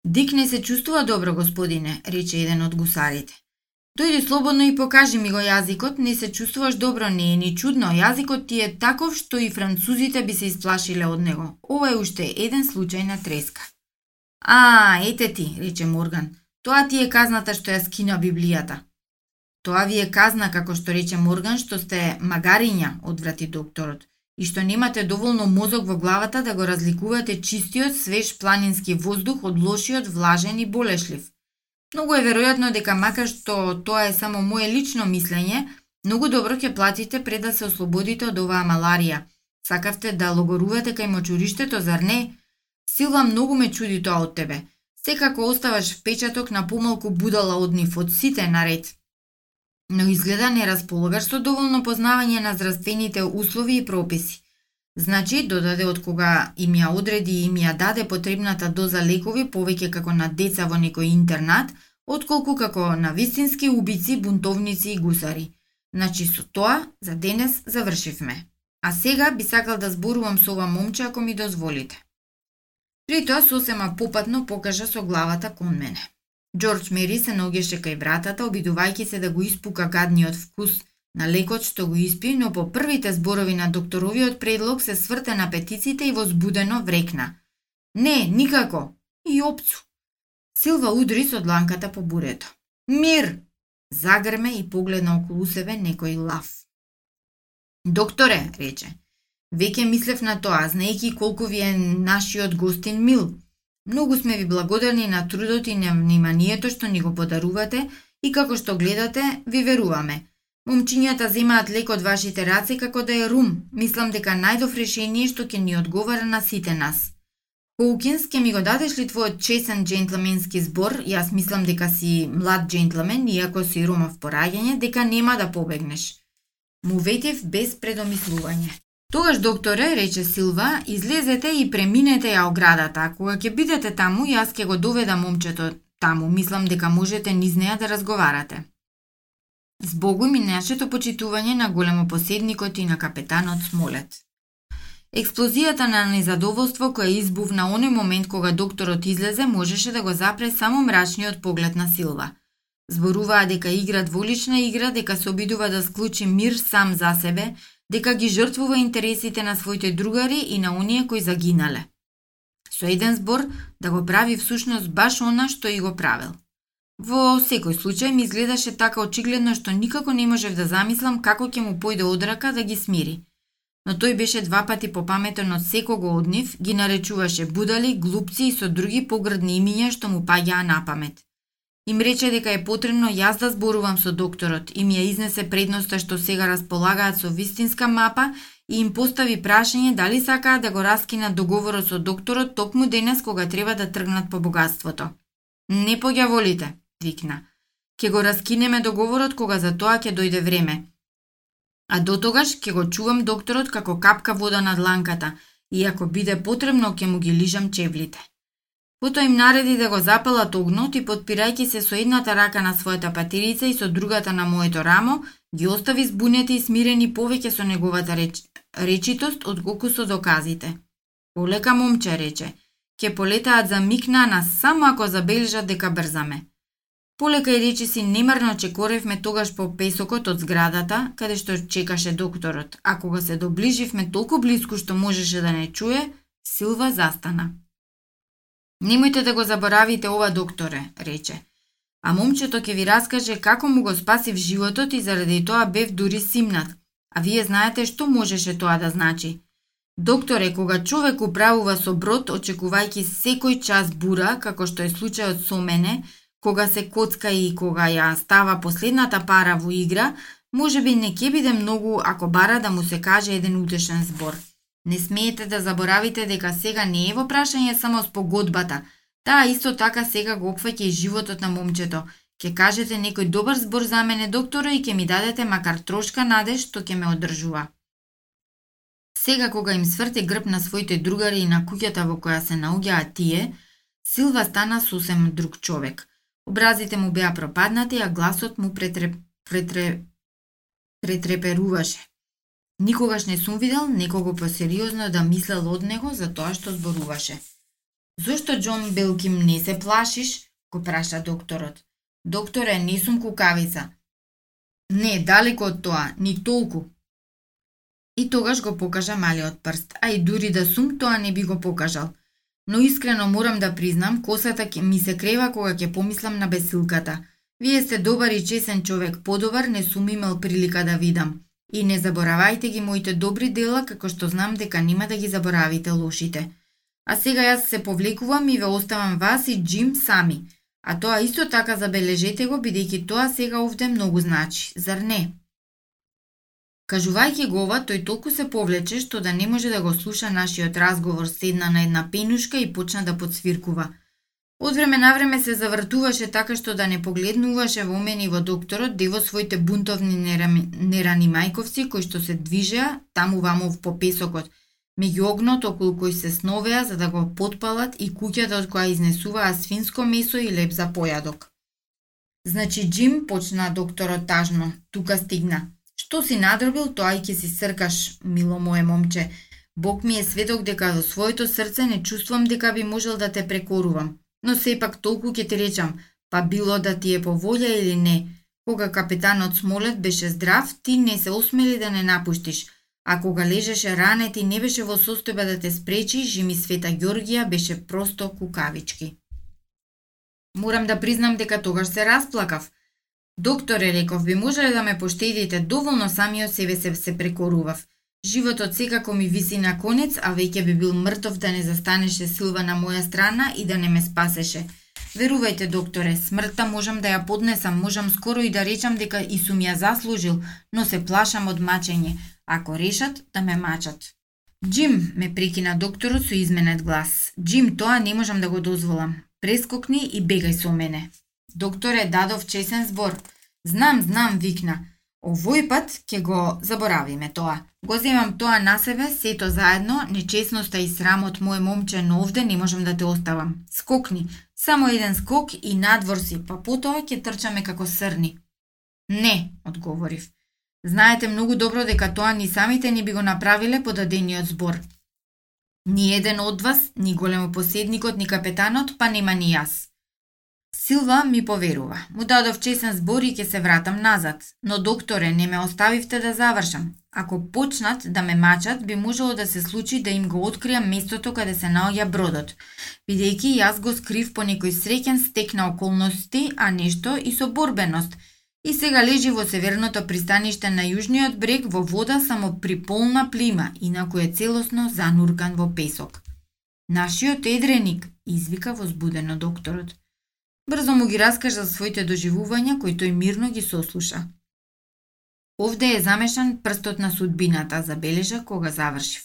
A: Дик не се чувствува добро, господине, рече еден од гусарите. Дојди слободно и покажи ми го јазикот, не се чувствуваш добро, не е ни чудно, јазикот ти е таков што и французите би се исплашиле од него. Ова е уште еден случај на треска. А, ете ти, рече Морган, тоа ти е казната што ја скина Библијата. Тоа ви е казна, како што рече Морган, што сте магариња, одврати докторот, и што немате доволно мозок во главата да го разликувате чистиот, свеж планински воздух од лошиот, влажен и болешлив. Многу е веројатно дека макар што тоа е само мое лично мислење, многу добро ќе платите пред да се ослободите од оваа маларија. Сакавте да логорувате кај мочуриштето, зар не? Силва многу ме чуди тоа од тебе. Секако оставаш впечаток на помалку будала од нив од сите наред. Но изгледа не располагаш со доволно познавање на здравствените услови и прописи. Значи, додаде од кога им ја одреди и им ја даде потребната доза лекови повеќе како на деца во некој интернат, отколку како на вистински убици, бунтовници и гусари. Значи, со тоа, за денес завршивме. А сега би сакал да зборувам со ова момче ако ми дозволите. При тоа сосема попатно покажа со главата кон мене. Джордж Мери се ногеше кај вратата, обидувајќи се да го испука гадниот вкус на лекот што го испи, но по првите зборови на докторовиот предлог се сврте на петиците и возбудено врекна. Не, никако. И опцу. Силва удри со дланката по бурето. Мир! Загрме и погледна околу себе некој лав. Докторе, рече, веќе мислев на тоа, знаеки колку ви е нашиот гостин мил. Многу сме ви благодарни на трудот и на вниманието што ни го подарувате и како што гледате, ви веруваме. Момчињата земаат лек од вашите раце како да е рум. Мислам дека најдов решение што ќе ни одговара на сите нас. Хоукинс, ке ми го дадеш ли твојот чесен джентлменски збор? Јас мислам дека си млад джентлмен, иако си румав пораѓање, дека нема да побегнеш. Му ветев без предомислување. Тогаш, докторе, рече Силва, излезете и преминете ја оградата. Кога ќе бидете таму, јас ќе го доведам момчето таму. Мислам дека можете низ неа да разговарате. Збогу ми нашето почитување на големопоседникот и на капетанот Смолет. Експлозијата на незадоволство која избувна оној момент кога докторот излезе можеше да го запре само мрачниот поглед на Силва. Зборуваа дека игра дволична игра, дека се обидува да склучи мир сам за себе, дека ги жртвува интересите на своите другари и на оние кои загинале. Со еден збор да го прави всушност баш она што и го правил. Во секој случај ми изгледаше така очигледно што никако не можев да замислам како ќе му појде одрака да ги смири. Но тој беше два пати попаметен од секого од нив, ги наречуваше будали, глупци и со други поградни имиња што му паѓаа на памет. Им рече дека е потребно јас да зборувам со докторот и ми ја изнесе предноста што сега располагаат со вистинска мапа и им постави прашање дали сакаат да го раскинат договорот со докторот токму денес кога треба да тргнат по богатството. Не волите, викна. Ке го раскинеме договорот кога за тоа ќе дојде време. А до тогаш ќе го чувам докторот како капка вода на дланката и ако биде потребно ќе му ги лижам чевлите. Потоа им нареди да го запалат огнот и подпирајќи се со едната рака на својата патерица и со другата на моето рамо, ги остави збунети и смирени повеќе со неговата реч... речитост од колку со доказите. Полека момче, рече, ќе полетаат за миг на нас само ако забележат дека брзаме. Полека и речи си немарно чекоревме тогаш по песокот од зградата, каде што чекаше докторот, а кога се доближивме толку близко што можеше да не чуе, Силва застана. Немојте да го заборавите ова, докторе, рече. А момчето ќе ви раскаже како му го спасив животот и заради тоа бев дури симнат. А вие знаете што можеше тоа да значи. Докторе, кога човек управува со брод, очекувајќи секој час бура, како што е случајот со мене, кога се коцка и кога ја става последната пара во игра, може би не ќе биде многу ако бара да му се каже еден утешен збор. Не смеете да заборавите дека сега не е во прашање само спогодбата, таа исто така сега го опфаќа и животот на момчето. Ке кажете некој добар збор за мене, докторо, и ке ми дадете макар трошка надеж што ќе ме одржува. Сега кога им сврте грб на своите другари и на куќата во која се наоѓаат тие, Силва стана сосем друг човек. Образите му беа пропаднати, а гласот му претреп, претре... претреперуваше. Никогаш не сум видел некого посериозно да мислел од него за тоа што зборуваше. Зошто Џон Белким не се плашиш? го праша докторот. Докторе, не сум кукавица. Не, далеко од тоа, ни толку. И тогаш го покажа малиот прст, а и дури да сум, тоа не би го покажал. Но искрено морам да признам, косата ми се крева кога ќе помислам на бесилката. Вие сте добар и чесен човек, подобар не сум имал прилика да видам. И не заборавајте ги моите добри дела, како што знам дека нема да ги заборавите лошите. А сега јас се повлекувам и ве оставам вас и Джим сами. А тоа исто така забележете го, бидејќи тоа сега овде многу значи, зар не? Кажувајќи го ова, тој толку се повлече што да не може да го слуша нашиот разговор, седна на една пенушка и почна да подсвиркува. Од време на време се завртуваше така што да не погледнуваше во мене и во докторот, де во своите бунтовни нерами, нерани мајковци кои што се движеа таму ваму по песокот, меѓу огнот околу кој се сновеа за да го подпалат и куќата од која изнесуваа свинско месо и леп за појадок. Значи Джим почна докторот тажно, тука стигна. Што си надробил, тоа и ќе си сркаш, мило мое момче. Бог ми е сведок дека во своето срце не чувствам дека би можел да те прекорувам. Но сепак толку ќе ти речам, па било да ти е по волја или не, кога капитанот Смолет беше здрав, ти не се осмели да не напуштиш, а кога лежеше ранет и не беше во состојба да те спречи, жими Света Ѓоргија беше просто кукавички. Морам да признам дека тогаш се расплакав. Докторе, реков, би можеле да ме поштедите, доволно самиот себе се, се прекорував. Животот секако ми виси на конец, а веќе би бил мртов да не застанеше Силва на моја страна и да не ме спасеше. Верувајте, докторе, смртта можам да ја поднесам, можам скоро и да речам дека и сум ја заслужил, но се плашам од мачење, ако решат да ме мачат. Джим, ме прекина докторот со изменет глас. Джим, тоа не можам да го дозволам. Прескокни и бегај со мене. Докторе, дадов чесен збор. Знам, знам, викна. Овој пат ќе го заборавиме тоа. Го земам тоа на себе, сето заедно, нечесноста и срамот мој момче, но овде не можам да те оставам. Скокни, само еден скок и надвор си, па потоа ќе трчаме како срни. Не, одговорив. Знаете многу добро дека тоа ни самите не би го направиле подадениот збор. Ни еден од вас, ни големопоседникот, ни капетанот, па нема ни јас. Силва ми поверува. Му дадов чесен збор и ќе се вратам назад. Но докторе, не ме оставивте да завршам. Ако почнат да ме мачат, би можело да се случи да им го откријам местото каде се наоѓа бродот. Бидејќи јас го скрив по некој среќен стек на околности, а нешто и со борбеност. И сега лежи во северното пристаниште на јужниот брег во вода само при полна плима, инаку е целосно зануркан во песок. Нашиот едреник, извика возбудено докторот. Брзо му ги раскажа за своите доживувања, кои тој мирно ги сослуша. Овде е замешан прстот на судбината, забележа кога завршив.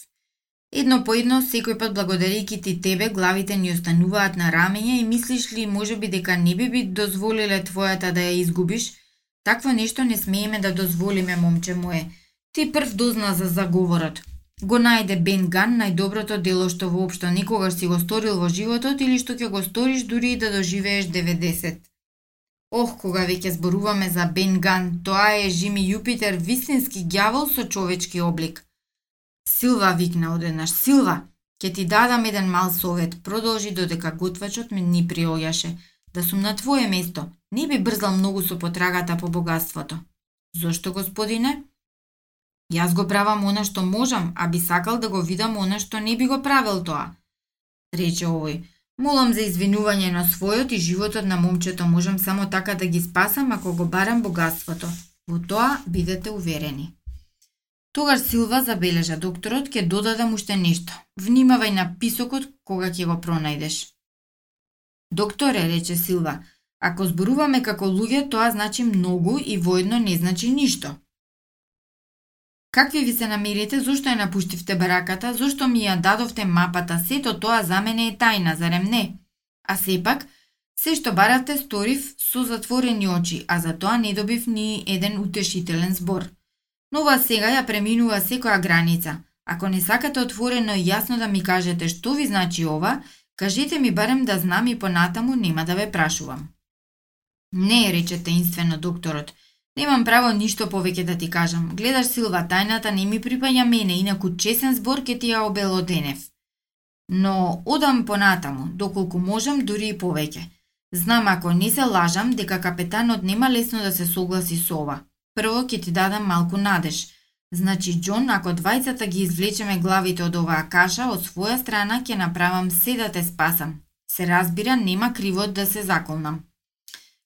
A: Едно по едно, секој пат благодарејќи ти тебе, главите ни остануваат на рамења и мислиш ли може би дека не би би дозволиле твојата да ја изгубиш? Такво нешто не смееме да дозволиме, момче мое. Ти прв дозна за заговорот го најде Бен Ган најдоброто дело што воопшто никогаш си го сторил во животот или што ќе го сториш дури и да доживееш 90. Ох, кога веќе зборуваме за Бен Ган, тоа е Жими Јупитер, вистински ѓавол со човечки облик. Силва викна одеднаш, Силва, ќе ти дадам еден мал совет, продолжи додека готвачот ми ни приоѓаше. Да сум на твое место, не би брзал многу со потрагата по богатството. Зошто, господине? Јас го правам она што можам, а би сакал да го видам она што не би го правил тоа. Рече овој. Молам за извинување на својот и животот на момчето, можам само така да ги спасам ако го барам богатството. Во тоа бидете уверени. Тогаш Силва забележа докторот ќе додадам уште нешто. Внимавај на писокот кога ќе го пронајдеш. Докторе, рече Силва, ако зборуваме како луѓе, тоа значи многу и воедно не значи ништо. Какви ви се намерите, зошто ја напуштивте бараката, зошто ми ја дадовте мапата, сето тоа за мене е тајна, зарем не? А сепак, се што баравте сторив со затворени очи, а за тоа не добив ни еден утешителен збор. Но ова сега ја преминува секоја граница. Ако не сакате отворено и јасно да ми кажете што ви значи ова, кажете ми барем да знам и понатаму нема да ве прашувам. Не, рече таинствено докторот, Немам право ништо повеќе да ти кажам. Гледаш Силва, тајната не ми припаѓа мене, инаку чесен збор ке ти ја обелоденев. Но одам понатаму, доколку можам, дури и повеќе. Знам ако не се лажам дека капетанот нема лесно да се согласи со ова. Прво ќе ти дадам малку надеж. Значи, Џон, ако двајцата ги извлечеме главите од оваа каша, од своја страна ќе направам се да те спасам. Се разбира, нема кривот да се заколнам.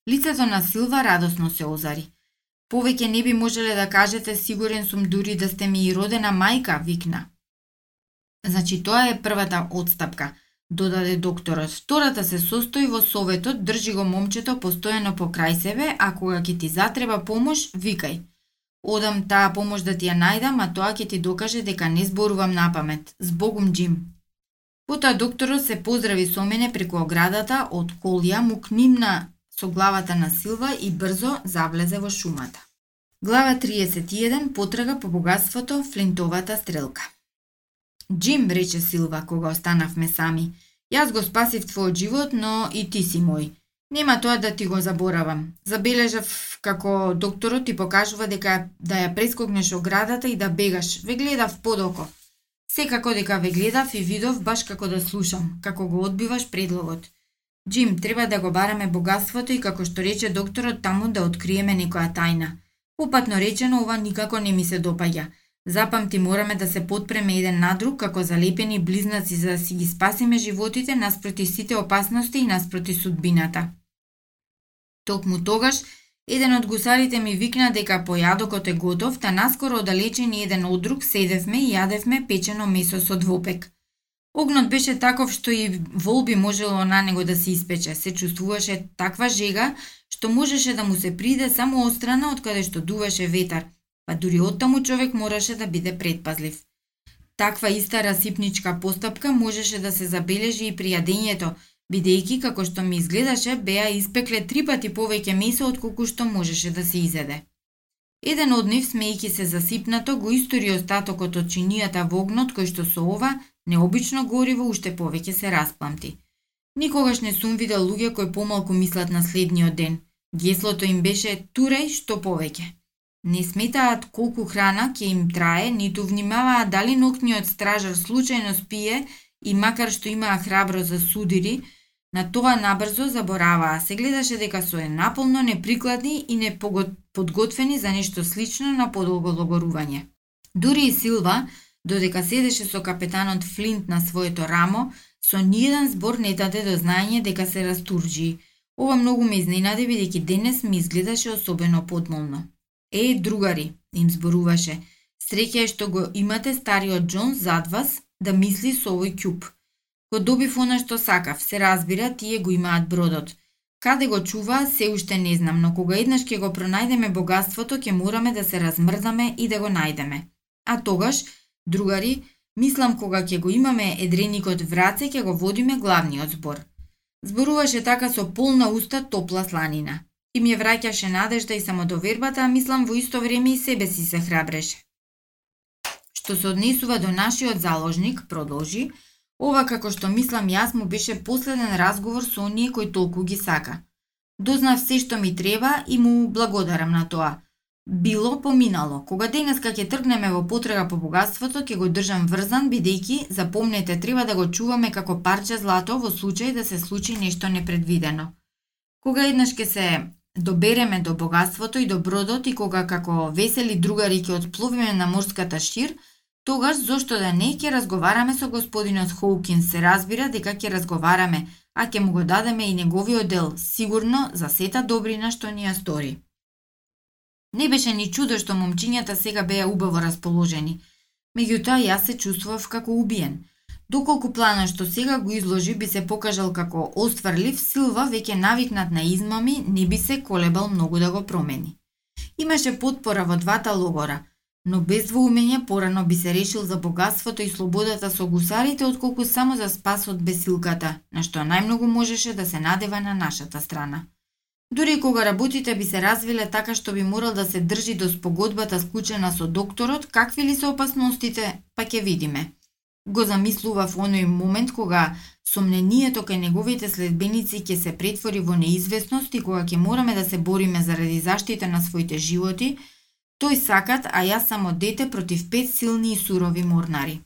A: Лицето на Силва радосно се озари. Повеќе не би можеле да кажете, сигурен сум дури да сте ми и родена мајка, викна. Значи тоа е првата одстапка, додаде докторот. Втората се состои во советот, држи го момчето постојано покрај себе, а кога ќе ти затреба помош, викај. Одам таа помош да ти ја најдам, а тоа ќе ти докаже дека не зборувам на памет. Збогум, Джим. Потоа докторот се поздрави со мене преку оградата од колија, му книмна со главата на Силва и брзо завлезе во шумата. Глава 31. Потрага по богатството Флинтовата стрелка. Джим, рече Силва, кога останавме сами. Јас го спасив твојот живот, но и ти си мој. Нема тоа да ти го заборавам. Забележав како докторот ти покажува дека да ја прескокнеш оградата и да бегаш. Ве гледав подоко. Секако дека ве гледав и видов баш како да слушам, како го одбиваш предлогот. Джим, треба да го бараме богатството и како што рече докторот таму да откриеме некоја тајна. Попатно речено, ова никако не ми се допаѓа. Запамти мораме да се подпреме еден на друг како залепени близнаци за да си ги спасиме животите наспроти сите опасности и наспроти судбината. Токму тогаш, еден од гусарите ми викна дека појадокот е готов, та наскоро одалечени еден од друг седевме и јадевме печено месо со двопек. Огнот беше таков што и волби можело на него да се испече. Се чувствуваше таква жега што можеше да му се приде само острана од каде што дуваше ветар, па дури оттаму човек мораше да биде предпазлив. Таква иста расипничка постапка можеше да се забележи и при јадењето, бидејќи како што ми изгледаше беа испекле три пати повеќе месо од колку што можеше да се изеде. Еден од нив, смејќи се засипнато, го истори остатокот од чинијата во огнот, кој што со ова необично гориво уште повеќе се распламти. Никогаш не сум видел луѓе кои помалку мислат на следниот ден. Геслото им беше турај што повеќе. Не сметаат колку храна ќе им трае, ниту внимаваат дали нокниот стражар случајно спие и макар што имаа храбро за судири, на тоа набрзо забораваа. Се гледаше дека со е наполно неприкладни и неподготвени за нешто слично на подолго логорување. Дури и Силва, додека седеше со капетанот Флинт на своето рамо, со ниеден збор не даде до знаење дека се растурджи. Ова многу ме изненади бидејќи денес ми изгледаше особено подмолно. Е, другари, им зборуваше, среќа е што го имате стариот Джон зад вас да мисли со овој кјуп. Го добив она што сакав, се разбира, тие го имаат бродот. Каде го чува, се уште не знам, но кога еднаш ќе го пронајдеме богатството, ќе мораме да се размрдаме и да го најдеме. А тогаш, Другари, мислам кога ќе го имаме едреникот враце, ќе го водиме главниот збор. Зборуваше така со полна уста топла сланина. И ми враќаше надежда и самодовербата, а мислам во исто време и себе си се храбреше. Што се однесува до нашиот заложник, продолжи, ова како што мислам јас му беше последен разговор со оние кои толку ги сака. Дознав се што ми треба и му благодарам на тоа – Било поминало. Кога денеска ќе тргнеме во потрага по богатството, ќе го држам врзан, бидејќи, запомнете, треба да го чуваме како парче злато во случај да се случи нешто непредвидено. Кога еднаш ќе се добереме до богатството и до бродот и кога како весели другари ќе отпловиме на морската шир, тогаш зошто да не ќе разговараме со господинот Хоукин, се разбира дека ќе разговараме, а ќе му го дадеме и неговиот дел, сигурно за сета добрина што ни ја стори. Не беше ни чудо што момчињата сега беа убаво расположени. Меѓутоа јас се чувствував како убиен. Доколку планот што сега го изложи би се покажал како остварлив, Силва, веќе навикнат на измами, не би се колебал многу да го промени. Имаше подпора во двата логора, но без двоумење порано би се решил за богатството и слободата со гусарите, отколку само за спасот од бесилката, на што најмногу можеше да се надева на нашата страна. Дури кога работите би се развиле така што би морал да се држи до спогодбата склучена со докторот, какви ли се опасностите, па ќе видиме. Го замислував оној момент кога сомнението кај неговите следбеници ќе се претвори во неизвестност и кога ќе мораме да се бориме заради заштита на своите животи, тој сакат, а јас само дете против пет силни и сурови морнари.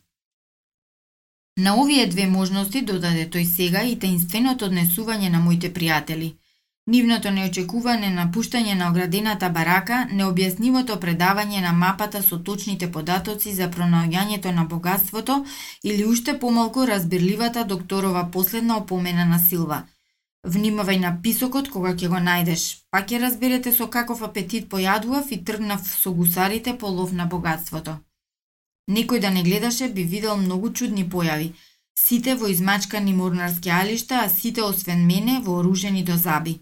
A: На овие две можности додаде тој сега и таинственото однесување на моите пријатели – Нивното неочекуване напуштање на оградената барака, необјаснивото предавање на мапата со точните податоци за пронаоѓањето на богатството или уште помалку разбирливата докторова последна опомена на Силва. Внимавај на писокот кога ќе го најдеш, па ќе разберете со каков апетит појадував и тргнав со гусарите по лов на богатството. Некој да не гледаше би видел многу чудни појави, сите во измачкани морнарски алишта, а сите освен мене вооружени до заби.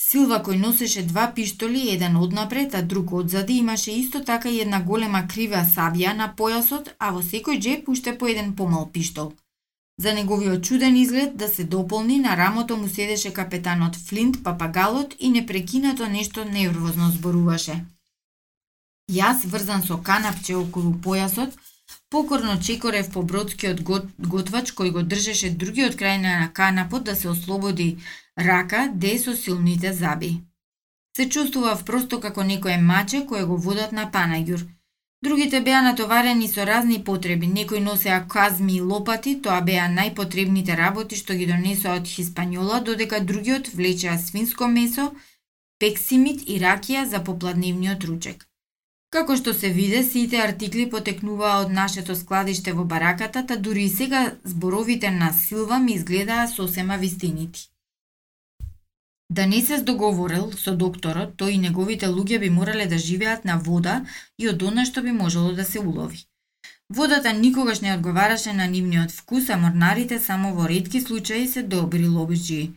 A: Силва кој носеше два пиштоли, еден однапред, а друг одзади, имаше исто така и една голема крива сабија на појасот, а во секој джеп уште по еден помал пиштол. За неговиот чуден изглед да се дополни, на рамото му седеше капетанот Флинт, папагалот и непрекинато нешто нервозно зборуваше. Јас, врзан со канапче околу појасот, покорно чекорев по бродскиот готвач кој го држеше другиот крај на канапот да се ослободи рака де со силните заби. Се чувствував просто како некое маче кое го водат на панаѓур – Другите беа натоварени со разни потреби. Некои носеа казми и лопати, тоа беа најпотребните работи што ги донесоа од Хиспањола, додека другиот влечеа свинско месо, пексимит и ракија за попладневниот ручек. Како што се виде, сите артикли потекнуваа од нашето складиште во бараката, та дури и сега зборовите на Силва ми изгледаа сосема вистинити. Да не се здоговорил со докторот, тој и неговите луѓе би морале да живеат на вода и од она што би можело да се улови. Водата никогаш не одговараше на нивниот вкус, а морнарите само во редки случаи се добри лобиджи.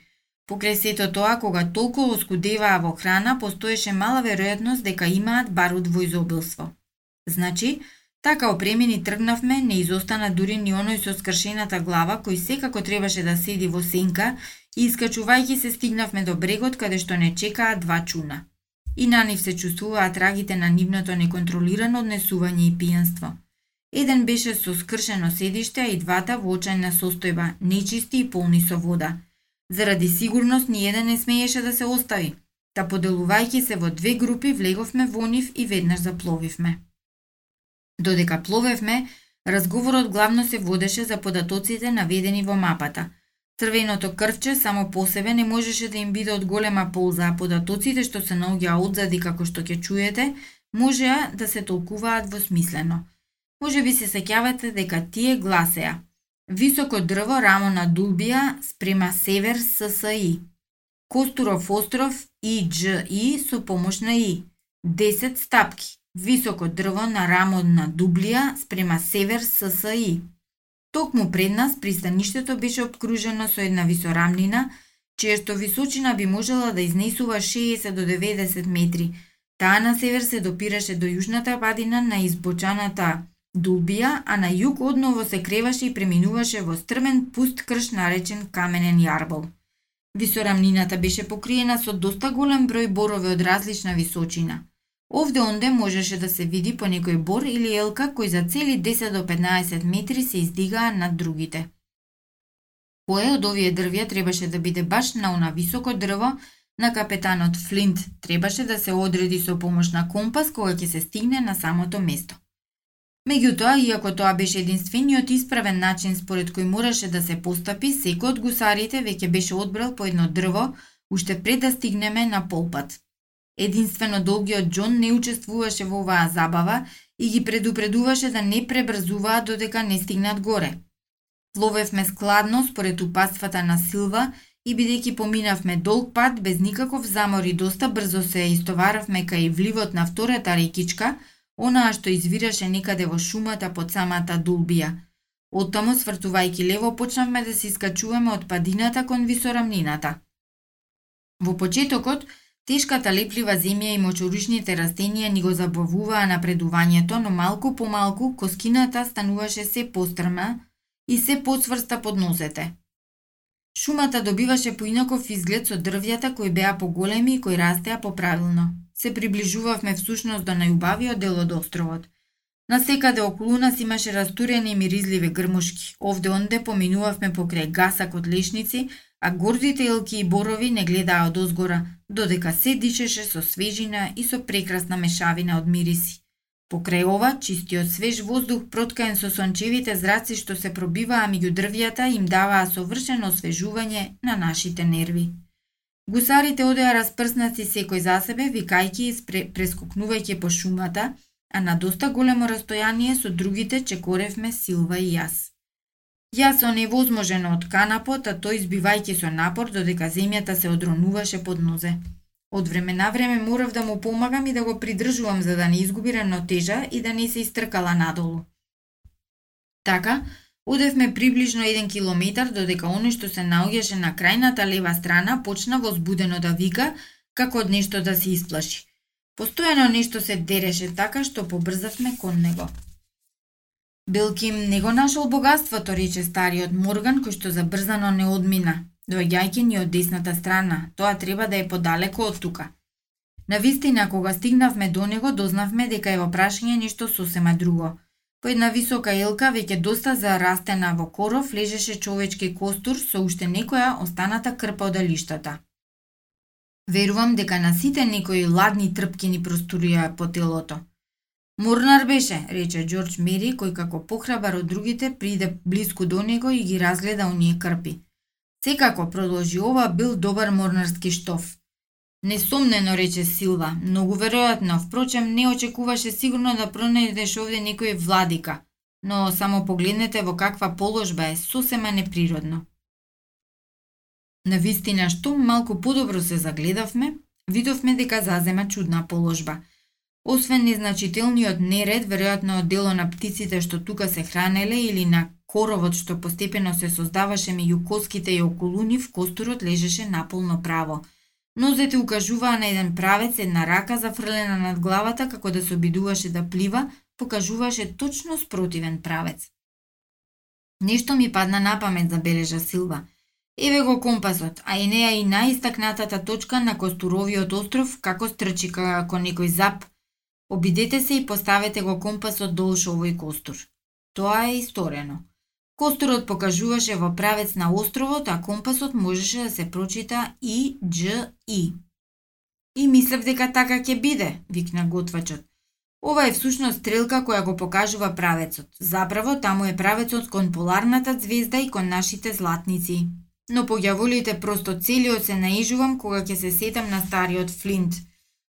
A: Покрај сето тоа, кога толку оскудеваа во храна, постоеше мала веројатност дека имаат барут во изобилство. Значи, така опремени тргнавме, не изостана дури ни оној со скршената глава, кој секако требаше да седи во сенка и искачувајќи се стигнавме до брегот каде што не чекаа два чуна. И на нив се чувствуваат трагите на нивното неконтролирано однесување и пијанство. Еден беше со скршено седиште, а и двата во очајна состојба, нечисти и полни со вода. Заради сигурност ни еден не смееше да се остави, та поделувајќи се во две групи влеговме во нив и веднаш запловивме. Додека пловевме, разговорот главно се водеше за податоците наведени во мапата – Црвеното крвче само по себе не можеше да им биде од голема полза, а податоците што се наоѓаа одзади како што ќе чуете, можеа да се толкуваат двосмислено. Може би се сеќавате дека тие гласеа Високо дрво рамо на Дулбија спрема север ССИ. Костуров остров ИДЖИ со помош на И. 10 стапки. Високо дрво на рамо на Дублија спрема север ССИ. Токму пред нас пристаништето беше обкружено со една висорамнина, чијашто височина би можела да изнесува 60 до 90 метри. Таа на север се допираше до јужната падина на избочаната Дулбија, а на југ одново се креваше и преминуваше во стрмен пуст крш наречен Каменен јарбол. Висорамнината беше покриена со доста голем број борове од различна височина – Овде онде можеше да се види по некој бор или елка кој за цели 10 до 15 метри се издигаа над другите. Кое од овие дрвја требаше да биде баш на она високо дрво на капетанот Флинт требаше да се одреди со помош на компас кога ќе се стигне на самото место. Меѓутоа, иако тоа беше единствениот исправен начин според кој мораше да се постапи, секој од гусарите веќе беше одбрал по едно дрво, уште пред да стигнеме на полпат. Единствено долгиот Џон не учествуваше во оваа забава и ги предупредуваше да не пребрзуваат додека не стигнат горе. Пловевме складно според упатствата на Силва и бидејќи поминавме долг пат без никаков замор и доста брзо се истоваравме кај вливот на втората рекичка, онаа што извираше некаде во шумата под самата Дулбија. Оттаму свртувајќи лево почнавме да се искачуваме од падината кон висорамнината. Во почетокот, Тешката леплива земја и мочурушните растенија ни го забавуваа напредувањето, но малку по малку коскината стануваше се пострма и се подсврста под носете. Шумата добиваше поинаков изглед со дрвјата кои беа поголеми и кои растеа поправилно. Се приближувавме всушност до најубавиот дел од островот. На секаде околу нас имаше растурени миризливи грмушки. Овде онде поминувавме покрај гасак од лешници, а гордите елки и борови не гледаа од озгора, додека се дишеше со свежина и со прекрасна мешавина од мириси. Покрај ова, чистиот свеж воздух проткаен со сончевите зраци што се пробиваа меѓу дрвјата им даваа совршено освежување на нашите нерви. Гусарите одеа распрснати секој за себе, викајќи и прескокнувајќи по шумата, а на доста големо растојание со другите чекоревме Силва и јас. Јас невозможено од канапот, а тој избивајќи со напор додека земјата се одронуваше под нозе. Од време на време морав да му помагам и да го придржувам за да не изгуби равнотежа и да не се истркала надолу. Така, одевме приближно 1 километар додека оној што се наоѓаше на крајната лева страна почна возбудено да вика како од нешто да се исплаши. Постојано нешто се дереше така што побрзавме кон него. Белким не го нашол богатството, рече стариот Морган, кој што забрзано не одмина, доаѓајќи ни од десната страна. Тоа треба да е подалеко од тука. На вистина, кога стигнавме до него, дознавме дека е во прашање нешто сосема друго. По една висока елка, веќе доста зарастена во коров, лежеше човечки костур со уште некоја останата крпа од алиштата. Верувам дека на сите некои ладни трпки ни простурија по телото. Морнар беше, рече Џорџ Мери, кој како похрабар од другите приде близко до него и ги разгледа оние крпи. Секако, продолжи ова, бил добар морнарски штоф. Несомнено, рече Силва, многу веројатно, впрочем не очекуваше сигурно да пронајдеш овде некој владика, но само погледнете во каква положба е, сосема неприродно. На вистина, што малку подобро се загледавме, видовме дека зазема чудна положба. Освен незначителниот неред, веројатно од дело на птиците што тука се хранеле или на коровот што постепено се создаваше меѓу коските и околу нив, костурот лежеше наполно право. Нозете укажуваа на еден правец, една рака зафрлена над главата како да се обидуваше да плива, покажуваше точно спротивен правец. Нешто ми падна на памет, забележа Силва – Еве го компасот, а и неа и најистакнатата точка на Костуровиот остров, како стрчи како некој зап. Обидете се и поставете го компасот долж овој костур. Тоа е исторено. Костурот покажуваше во правец на островот, а компасот можеше да се прочита И, Дж, И. И мислев дека така ќе биде, викна готвачот. Ова е всушност стрелка која го покажува правецот. Заправо таму е правецот кон поларната звезда и кон нашите златници но по ѓаволите просто целиот се наижувам кога ќе се сетам на стариот Флинт.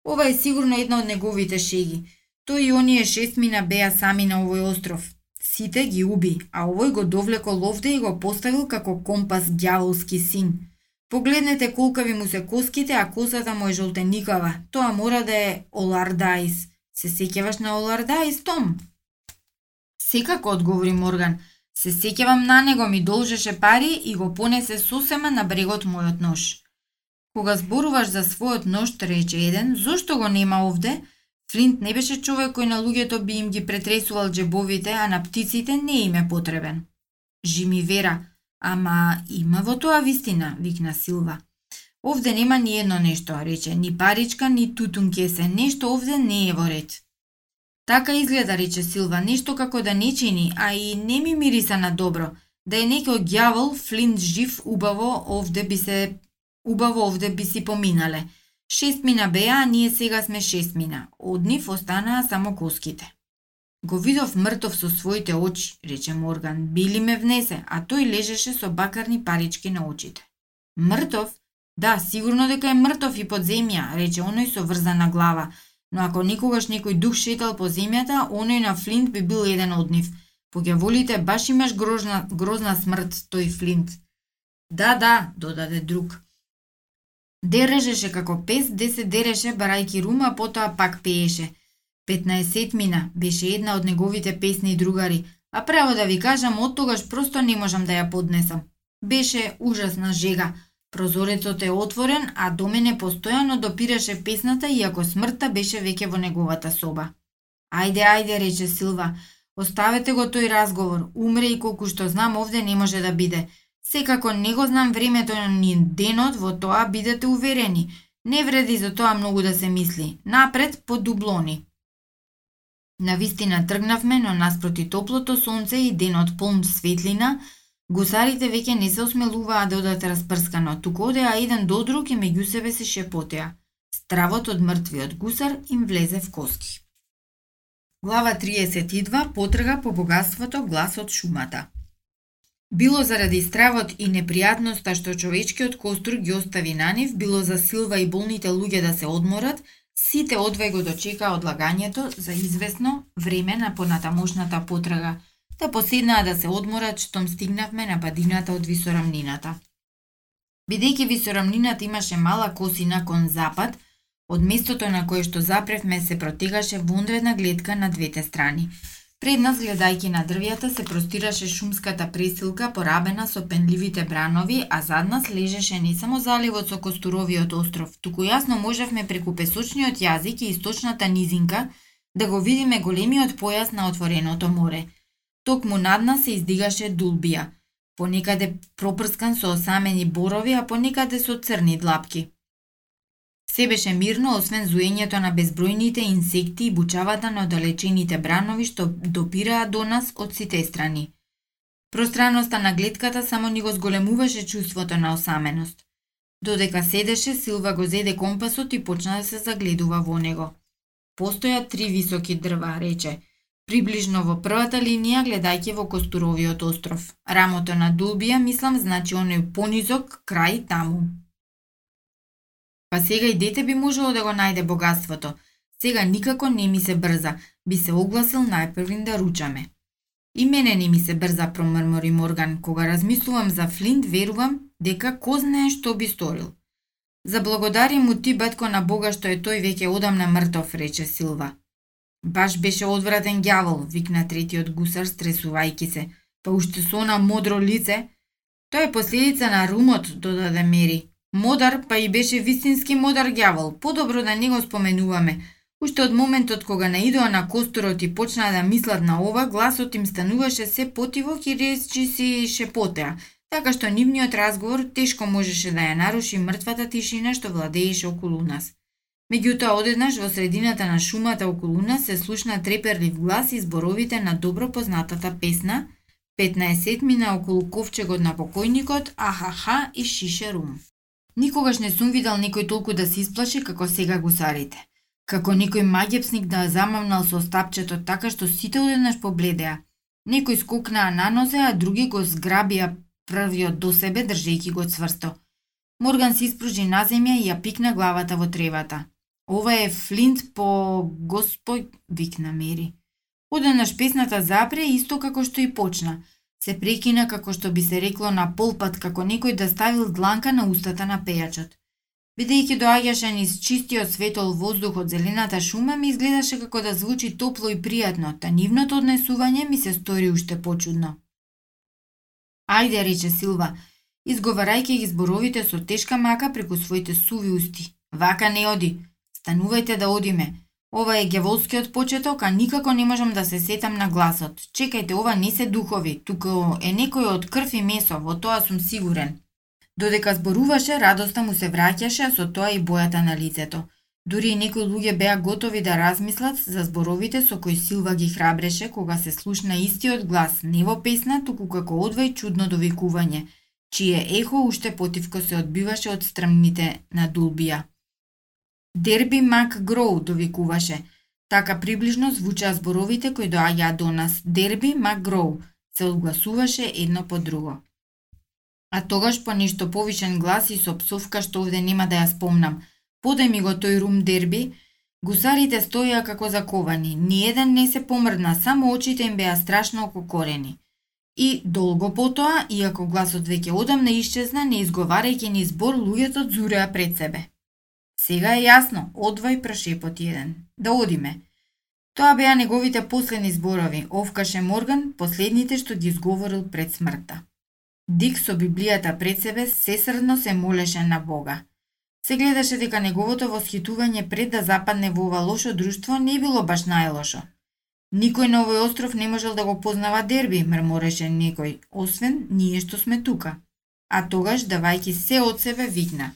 A: Ова е сигурно една од неговите шеги. Тој и оние шестмина беа сами на овој остров. Сите ги уби, а овој го довлекол овде и го поставил како компас ѓаволски син. Погледнете колкави му се коските, а косата му е жолтеникава. Тоа мора да е Олардаис. Се сеќаваш на Олардаис, Том? Секако, одговори Морган. Се сеќавам на него, ми должеше пари и го понесе сосема на брегот мојот нож. Кога зборуваш за својот нож, рече еден, зошто го нема овде? Флинт не беше човек кој на луѓето би им ги претресувал джебовите, а на птиците не им е потребен. Жими вера, ама има во тоа вистина, викна Силва. Овде нема ни едно нешто, рече, ни паричка, ни тутун кесе, нешто овде не е во ред. Така изгледа, рече Силва, нешто како да не чини, а и не ми мириса на добро. Да е некој ѓавол, Флинт жив, убаво овде би се убаво овде би си поминале. Шест мина беа, а ние сега сме шест мина. Од нив останаа само коските. Го видов мртов со своите очи, рече Морган. Били ме внесе, а тој лежеше со бакарни парички на очите. Мртов? Да, сигурно дека е мртов и под земја, рече оној со врзана глава но ако никогаш некој дух шетал по земјата, оној на Флинт би бил еден од нив. По баш имаш грозна, грозна смрт, тој Флинт. Да, да, додаде друг. Дережеше како пес, де се дереше барајки рума, потоа пак пееше. 15 мина беше една од неговите песни другари, а право да ви кажам, од тогаш просто не можам да ја поднесам. Беше ужасна жега, Прозорецот е отворен, а до мене постојано допираше песната, иако смртта беше веќе во неговата соба. Ајде, ајде, рече Силва, оставете го тој разговор, умре и колку што знам овде не може да биде. Секако не го знам времето ни денот, во тоа бидете уверени. Не вреди за тоа многу да се мисли. Напред по дублони. На вистина тргнавме, но наспроти топлото сонце и денот полн светлина, Гусарите веќе не се осмелуваа да одат распрскано, туку одеа еден до друг и меѓу себе се шепотеа. Стравот од мртвиот гусар им влезе в коски. Глава 32. Потрга по богатството глас од шумата. Било заради стравот и непријатноста што човечкиот костур ги остави на нив, било за силва и болните луѓе да се одморат, сите одвај го дочекаа одлагањето за известно време на понатамошната потрага – да поседнаа да се одморат штом стигнавме на падината од висорамнината. Бидејќи висорамнината имаше мала косина кон запад, од местото на кое што запревме се протегаше вонредна гледка на двете страни. Пред нас, гледајќи на дрвјата, се простираше шумската пресилка порабена со пенливите бранови, а зад нас лежеше не само заливот со Костуровиот остров, туку јасно можевме преку песочниот јазик и источната низинка да го видиме големиот појас на отвореното море – Токму над нас се издигаше дулбија, понекаде пропрскан со осамени борови, а понекаде со црни длапки. Се беше мирно, освен зуењето на безбројните инсекти и бучавата на оддалечените бранови што допираа до нас од сите страни. Пространоста на гледката само ни го зголемуваше чувството на осаменост. Додека седеше, Силва го зеде компасот и почна да се загледува во него. Постоја три високи дрва, рече, приближно во првата линија гледајќи во Костуровиот остров. Рамото на Дулбија, мислам, значи оној понизок крај таму. Па сега и дете би можело да го најде богатството. Сега никако не ми се брза, би се огласил најпрвин да ручаме. И мене не ми се брза, промрмори Морган. Кога размислувам за Флинт, верувам дека ко знае што би сторил. Заблагодари му ти, батко на Бога, што е тој веќе одамна мртов, рече Силва. Баш беше одвратен ѓавол, викна третиот гусар, стресувајки се. Па уште со она модро лице. Тоа е последица на румот, додаде Мери. Модар, па и беше вистински модар ѓавол. Подобро да не го споменуваме. Уште од моментот кога наидоа на костурот и почнаа да мислат на ова, гласот им стануваше се потивок и речи си шепотеа, така што нивниот разговор тешко можеше да ја наруши мртвата тишина што владееше околу нас. Меѓутоа, одеднаш во средината на шумата околу нас се слушна треперлив глас и зборовите на добро познатата песна, 15 мина околу ковчегот на покојникот, ахаха и шише рум. Никогаш не сум видел некој толку да се исплаши како сега гусарите. Како некој магепсник да замамнал со стапчето така што сите одеднаш побледеа. Некој скокнаа на нозе, а други го зграбија првиот до себе држејќи го цврсто. Морган се испружи на земја и ја пикна главата во тревата. Ова е Флинт по господ викна Мери. Одеднаш песната запре исто како што и почна. Се прекина како што би се рекло на полпат како некој да ставил дланка на устата на пејачот. Бидејќи доаѓаше низ чистиот светол воздух од зелената шума, ми изгледаше како да звучи топло и пријатно, та нивното однесување ми се стори уште почудно. Ајде, рече Силва, изговарајќи ги зборовите со тешка мака преку своите суви усти. Вака не оди. Станувајте да одиме. Ова е геволскиот почеток, а никако не можам да се сетам на гласот. Чекајте, ова не се духови, туку е некој од крв и месо, во тоа сум сигурен. Додека зборуваше, радоста му се враќаше, а со тоа и бојата на лицето. Дури и некои луѓе беа готови да размислат за зборовите со кои Силва ги храбреше кога се слушна истиот глас, не во песна, туку како одвај чудно довикување, чие ехо уште потивко се одбиваше од стрмните на Дулбија. Дерби Мак Гроу довикуваше. Така приближно звучаа зборовите кои доаѓаа до нас. Дерби Мак Гроу се одгласуваше едно по друго. А тогаш по нешто повишен глас и со псовка што овде нема да ја спомнам – Подај ми го тој рум дерби, гусарите стоја како заковани. Ниеден не се помрдна, само очите им беа страшно ококорени. И долго потоа, иако гласот веќе одамна исчезна, не изговарајќи ни збор, луѓето зуреа пред себе. Сега е јасно, одвај прошепоти еден. Да одиме. Тоа беа неговите последни зборови, овкаше Морган, последните што ги изговорил пред смртта. Дик со Библијата пред себе сесрдно се молеше на Бога. Се гледаше дека неговото восхитување пред да западне во ова лошо друштво не било баш најлошо. Никој на овој остров не можел да го познава Дерби, мрмореше некој, освен ние што сме тука. А тогаш, давајќи се од себе, викна.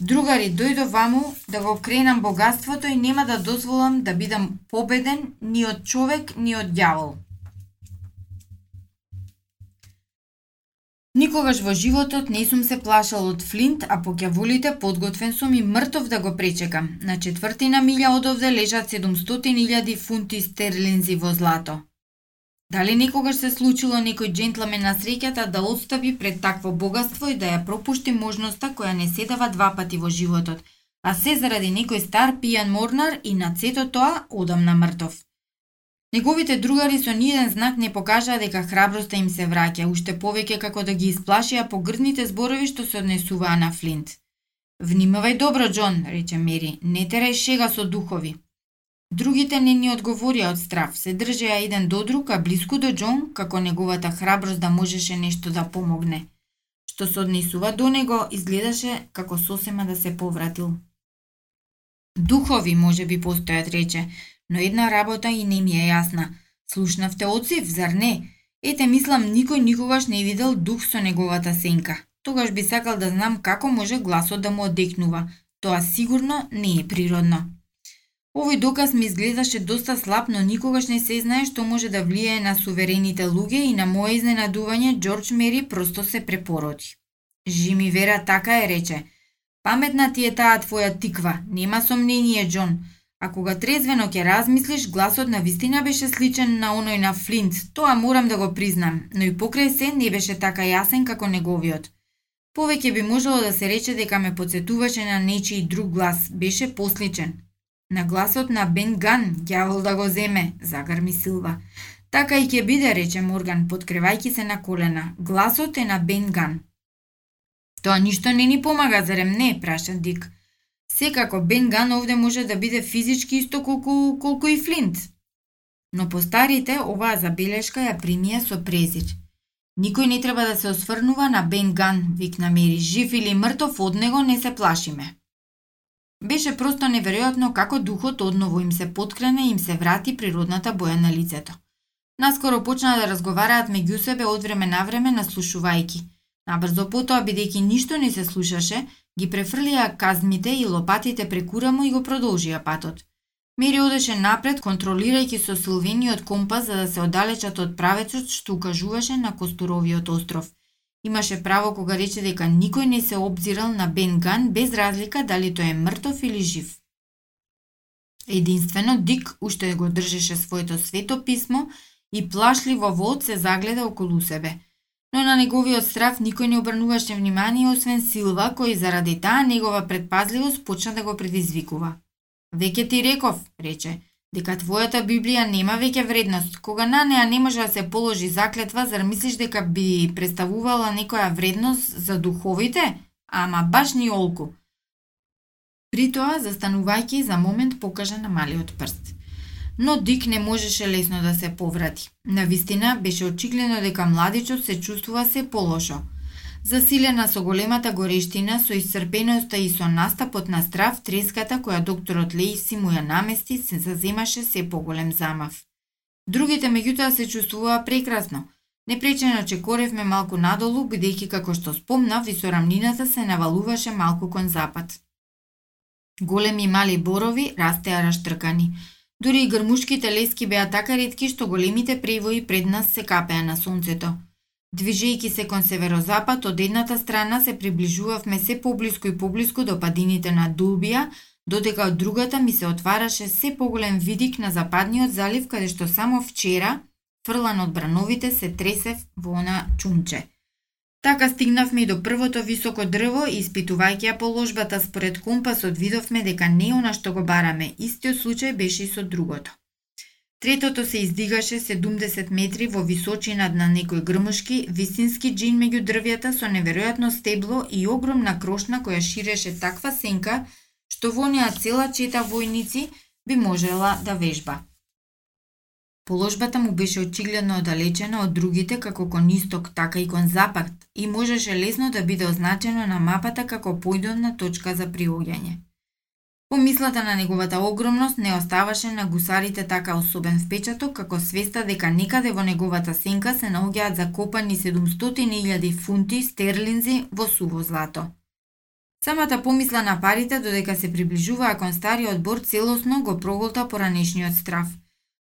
A: Другари, дојдо ваму да го кренам богатството и нема да дозволам да бидам победен ни од човек, ни од дјавол. Никогаш во животот не сум се плашал од Флинт, а по ѓаволите подготвен сум и мртов да го пречекам. На четвртина милја од овде лежат 700.000 фунти стерлинзи во злато. Дали никогаш се случило некој джентлмен на среќата да отстапи пред такво богатство и да ја пропушти можноста која не се дава два пати во животот, а се заради некој стар пијан морнар и на цето тоа одамна мртов. Неговите другари со ниеден знак не покажаа дека храброста им се враќа, уште повеќе како да ги исплашија погрдните зборови што се однесуваа на Флинт. Внимавај добро, Џон, рече Мери, не терај шега со духови. Другите не ни одговорија од страв, се држеа еден до друг, а близко до Џон, како неговата храброст да можеше нешто да помогне. Што се однесува до него, изгледаше како сосема да се повратил. Духови може би постојат, рече, но една работа и не ми е јасна. Слушнавте оцив, зар не? Ете, мислам, никој никогаш не видел дух со неговата сенка. Тогаш би сакал да знам како може гласот да му одекнува. Тоа сигурно не е природно. Овој доказ ми изгледаше доста слаб, но никогаш не се знае што може да влијае на суверените луѓе и на моје изненадување Џорџ Мери просто се препороди. Жими Вера така е рече. Паметна ти е таа твоја тиква, нема сомнение, Џон. А кога трезвено ќе размислиш, гласот на вистина беше сличен на оној на Флинт, тоа морам да го признам, но и покрај се не беше така јасен како неговиот. Повеќе би можело да се рече дека ме подсетуваше на нечи друг глас, беше посличен. На гласот на Бен Ган, ѓавол да го земе, загарми Силва. Така и ќе биде, рече Морган, подкревајќи се на колена. Гласот е на Бен Ган. Тоа ништо не ни помага, зарем не, праша Дик. Секако, Бен Ган овде може да биде физички исто колку, колку и Флинт. Но по старите, оваа забелешка ја примија со презир. Никој не треба да се осврнува на Бен Ган, викна Мери. Жив или мртов од него не се плашиме. Беше просто неверојатно како духот одново им се подкрене и им се врати природната боја на лицето. Наскоро почна да разговараат меѓу себе од време на време наслушувајки. Набрзо потоа, бидејќи ништо не се слушаше, ги префрлија казмите и лопатите прекурамо и го продолжија патот. Мери одеше напред, контролирајќи со силвениот компас за да се оддалечат од правецот што укажуваше на Костуровиот остров. Имаше право кога рече дека никој не се обзирал на Бен Ган без разлика дали тој е мртов или жив. Единствено Дик уште го држеше своето свето писмо и плашливо вод се загледа околу себе. Но на неговиот страф никој не обрнуваше внимание освен Силва, кој заради таа негова предпазливост почна да го предизвикува. Веќе ти реков, рече, дека твојата Библија нема веќе вредност. Кога на неа не може да се положи заклетва, зар мислиш дека би представувала некоја вредност за духовите? Ама баш ни олку. При тоа, застанувајќи за момент покажа на малиот прст. Но Дик не можеше лесно да се поврати. На вистина, беше очигледно дека младичот се чувствува се полошо. Засилена со големата горештина, со исцрпеноста и со настапот на страв, треската која докторот Лейси му ја намести се заземаше се поголем замав. Другите меѓутоа се чувствуваа прекрасно. Непречено че коревме малку надолу, бидејќи како што спомнав, висорамнината се навалуваше малку кон запад. Големи и мали борови растеа раштркани. Дури и грмушките лески беа така ретки што големите превои пред нас се капеа на сонцето. Движејќи се кон северозапад, од едната страна се приближувавме се поблиску и поблиску до падините на Дулбија, додека од другата ми се отвараше се поголем видик на западниот залив, каде што само вчера, фрлан од брановите, се тресев во она чумче. Така стигнавме и до првото високо дрво и испитувајќи ја положбата според компасот видовме дека не она што го бараме, истиот случај беше и со другото. Третото се издигаше 70 метри во височина на некој грмушки, висински джин меѓу дрвјата со неверојатно стебло и огромна крошна која ширеше таква сенка, што во неа цела чета војници би можела да вежба. Положбата му беше очигледно оддалечена од другите како кон исток, така и кон запад и можеше лесно да биде означено на мапата како појдовна точка за приоѓање. Помислата на неговата огромност не оставаше на гусарите така особен впечаток како свеста дека некаде во неговата сенка се наоѓаат закопани 700.000 фунти стерлинзи во суво злато. Самата помисла на парите додека се приближуваа кон стариот бор целосно го проголта поранешниот страф.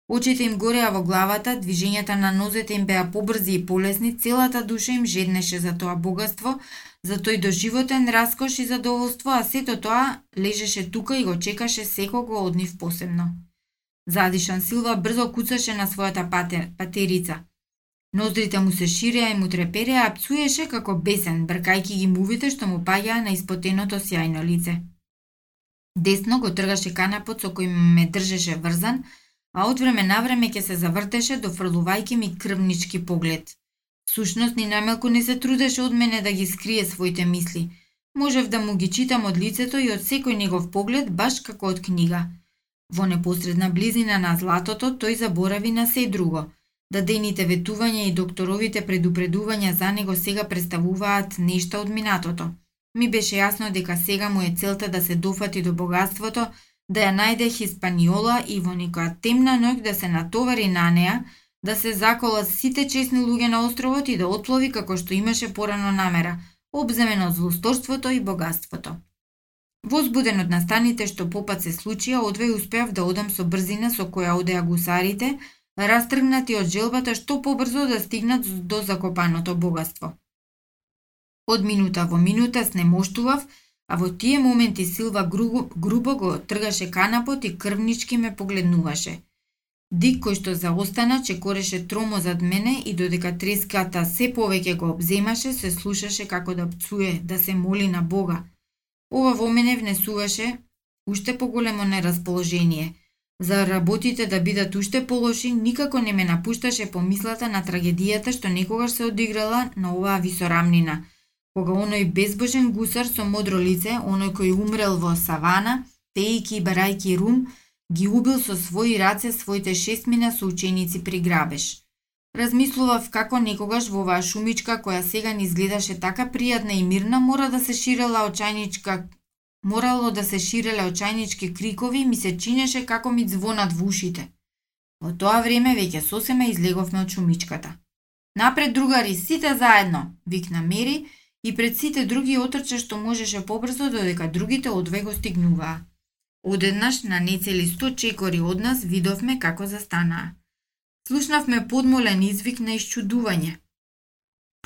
A: Очите им гореа во главата, движењата на нозете им беа побрзи и полесни, целата душа им жеднеше за тоа богатство, за тој доживотен раскош и задоволство, а сето тоа лежеше тука и го чекаше секого од нив посебно. Задишан Силва брзо куцаше на својата пате, патерица. Ноздрите му се ширеа и му трепереа, а пцуеше како бесен, бркајки ги мувите што му паѓаа на испотеното сјајно лице. Десно го тргаше канапот со кој ме држеше врзан, а од време на време ќе се завртеше дофрлувајќи ми крвнички поглед. Сушност ни намелку не се трудеше од мене да ги скрие своите мисли. Можев да му ги читам од лицето и од секој негов поглед, баш како од книга. Во непосредна близина на златото, тој заборави на се друго. Дадените ветувања и докторовите предупредувања за него сега представуваат нешта од минатото. Ми беше јасно дека сега му е целта да се дофати до богатството, да ја најде Хиспаниола и во некоја темна ноќ да се натовари на неа, да се заколат сите честни луѓе на островот и да отплови како што имаше порано намера, обземен од злосторството и богатството. Возбуден од настаните што попат се случија, одвеј успеав да одам со брзина со која одеа гусарите, растргнати од желбата што побрзо да стигнат до закопаното богатство. Од минута во минута снемоштував, а во тие моменти Силва грубо, грубо го тргаше канапот и крвнички ме погледнуваше – Дик кој што заостана чекореше тромо зад мене и додека треската се повеќе го обземаше, се слушаше како да пцуе, да се моли на Бога. Ова во мене внесуваше уште поголемо нерасположение. За работите да бидат уште полоши, никако не ме напушташе помислата на трагедијата што некогаш се одиграла на оваа висорамнина, кога оној безбожен гусар со модро лице, оној кој умрел во савана, пејки и барајки рум, ги убил со своји раце своите шестмина соученици при грабеж. Размислував како некогаш во оваа шумичка која сега ни изгледаше така пријатна и мирна мора да се ширела очајничка морало да се ширеле очајнички крикови ми се чинеше како ми звонат во ушите. Во тоа време веќе сосема излеговме од шумичката. Напред другари, сите заедно, викна Мери и пред сите други отрче што можеше побрзо додека другите одве го стигнуваа. Одеднаш на нецели сто чекори од нас видовме како застанаа. Слушнавме подмолен извик на исчудување.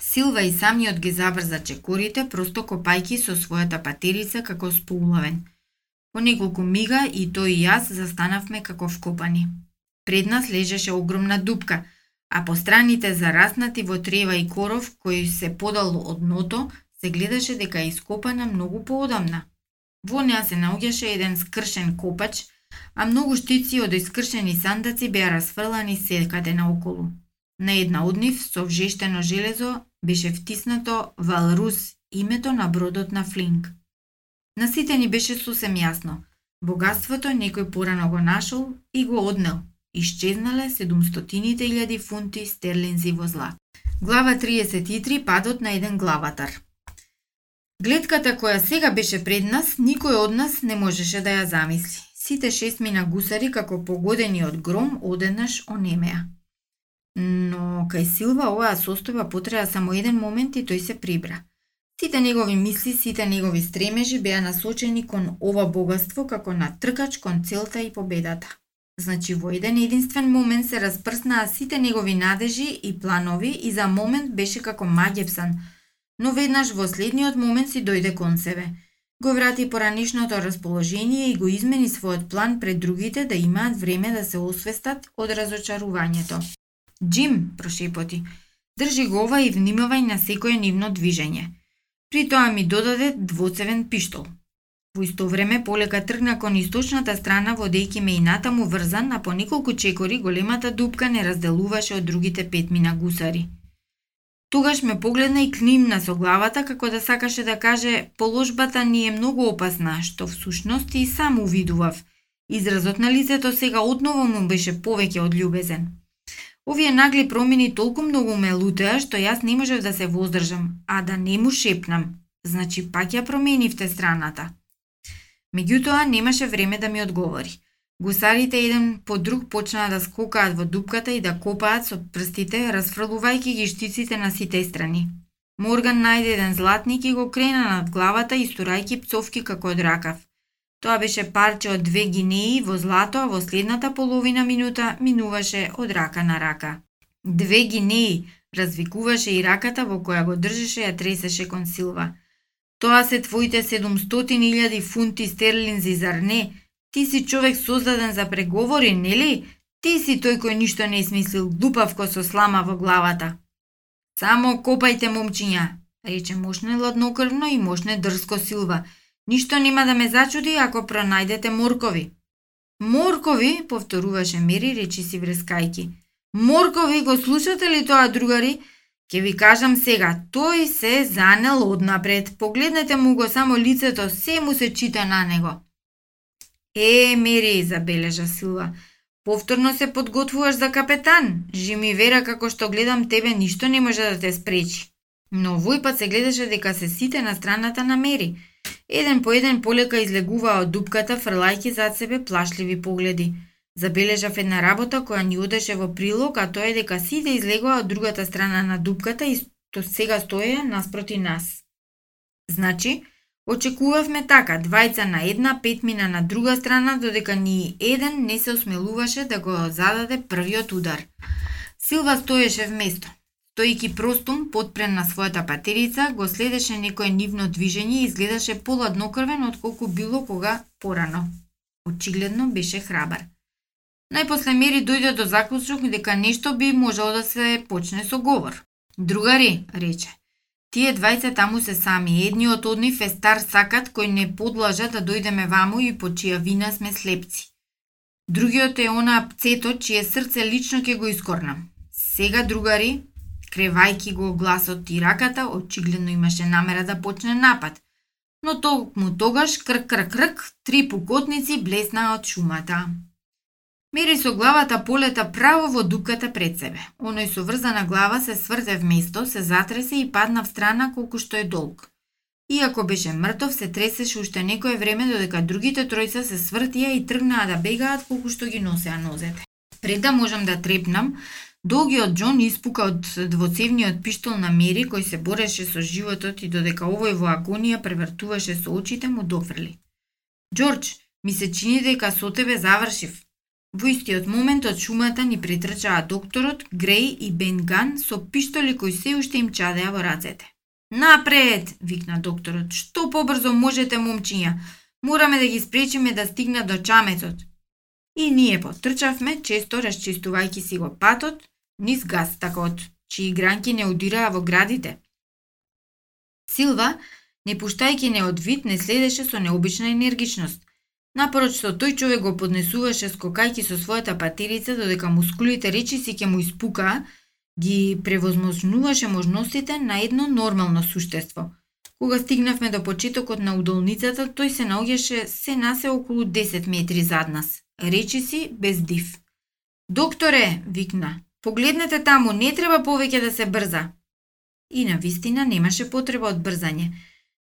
A: Силва и самиот ги забрза чекорите, просто копајки со својата патерица како споулавен. По неколку мига и тој и јас застанавме како вкопани. Пред нас лежеше огромна дупка, а по страните зараснати во трева и коров кој се подал од ното, се гледаше дека е ископана многу поодамна. Во неа се наоѓаше еден скршен копач, а многу штици од искршени сандаци беа расфрлани секаде наоколу. На една од нив, со вжештено железо, беше втиснато Валрус, името на бродот на Флинг. На сите ни беше сосем јасно. Богатството некој порано го нашол и го однел. Исчезнале 700.000 фунти стерлинзи во злато. Глава 33. Падот на еден главатар. Гледката која сега беше пред нас, никој од нас не можеше да ја замисли. Сите шестмина гусари, како погодени од гром, одеднаш онемеа. Но кај Силва оваа состојба потреба само еден момент и тој се прибра. Сите негови мисли, сите негови стремежи беа насочени кон ова богатство како на тркач кон целта и победата. Значи во еден единствен момент се распрснаа сите негови надежи и планови и за момент беше како магевсан – но веднаш во следниот момент си дојде кон себе. Го врати поранишното расположение и го измени својот план пред другите да имаат време да се освестат од разочарувањето. Джим, прошепоти, држи го ова и внимавај на секое нивно движење. При тоа ми додаде двоцевен пиштол. Во исто време полека тргна кон источната страна водејќи ме и натаму врзан, на по неколку чекори големата дупка не разделуваше од другите петмина гусари. Тогаш ме погледна и книмна со главата како да сакаше да каже положбата ни е многу опасна, што всушност и сам увидував. Изразот на лицето сега одново му беше повеќе од љубезен. Овие нагли промени толку многу ме лутеа што јас не можев да се воздржам, а да не му шепнам. Значи пак ја променивте страната. Меѓутоа немаше време да ми одговори. Гусарите еден по друг почнаа да скокаат во дупката и да копаат со прстите, расфрлувајќи ги штиците на сите страни. Морган најде еден златник и го крена над главата истурајќи пцовки како од ракав. Тоа беше парче од две гинеи во злато, а во следната половина минута минуваше од рака на рака. Две гинеи, развикуваше и раката во која го држеше ја тресеше кон Силва. Тоа се твоите 700.000 фунти стерлинзи, зар не? Ти си човек создаден за преговори, нели? Ти си тој кој ништо не смислил, глупавко со слама во главата. Само копајте, момчиња, рече мошне ладнокрвно и мошне дрско Силва. Ништо нема да ме зачуди ако пронајдете моркови. Моркови, повторуваше Мери, речи си врескајки. Моркови, го слушате ли тоа, другари? Ке ви кажам сега, тој се занел однапред. Погледнете му го само лицето, се му се чита на него. Е, Мери, забележа Силва. Повторно се подготвуваш за капетан. Жими вера како што гледам тебе, ништо не може да те спречи. Но овој пат се гледаше дека се сите на страната на Мери. Еден по еден полека излегуваа од дупката, фрлајки зад себе плашливи погледи. Забележав една работа која ни одеше во прилог, а тоа е дека сите излегоа од другата страна на дупката и што сега стоја наспроти нас. Значи, очекувавме така, двајца на една, петмина на друга страна, додека ни еден не се осмелуваше да го зададе првиот удар. Силва стоеше вместо. Стојки простум, подпрен на својата патерица, го следеше некој нивно движење и изгледаше поладнокрвен отколку било кога порано. Очигледно беше храбар. Најпосле Мери дојде до заклучок дека нешто би можело да се почне со говор. Другари, рече, Тие двајца таму се сами. Едниот од нив е стар сакат кој не подлажа да дојдеме ваму и по чија вина сме слепци. Другиот е она пцето чие срце лично ќе го искорнам. Сега, другари, кревајки го гласот и раката, очигледно имаше намера да почне напад. Но токму тогаш, крк, крк, крк, три пукотници блеснаа од шумата. Мери со главата полета право во дупката пред себе. Оној со врзана глава се сврте место, се затресе и падна в страна колку што е долг. Иако беше мртов, се тресеше уште некое време додека другите тројца се свртија и тргнаа да бегаат колку што ги носеа нозете. Пред да можам да трепнам, долгиот Џон испука од двоцевниот пиштол на Мери кој се бореше со животот и додека овој во агонија превртуваше со очите му дофрли. Џорџ, ми се чини дека со тебе завршив, Во истиот момент од шумата ни притрчаа докторот, Греј и Бен Ган со пиштоли кои се уште им чадеа во рацете. Напред, викна докторот. Што побрзо можете, момчиња? Мораме да ги спречиме да стигнат до чамецот. И ние потрчавме, често расчистувајќи си го патот, низ гастакот, чии гранки не удираа во градите. Силва, не пуштајќи не од вид, не следеше со необична енергичност. Напорот што тој човек го поднесуваше скокајќи со својата патерица додека мускулите речиси ќе му испукаа, ги превозможнуваше можностите на едно нормално суштество. Кога стигнавме до почетокот на удолницата, тој се наоѓаше се насе околу 10 метри зад нас. Речи си без див. Докторе, викна, погледнете таму, не треба повеќе да се брза. И на вистина немаше потреба од брзање.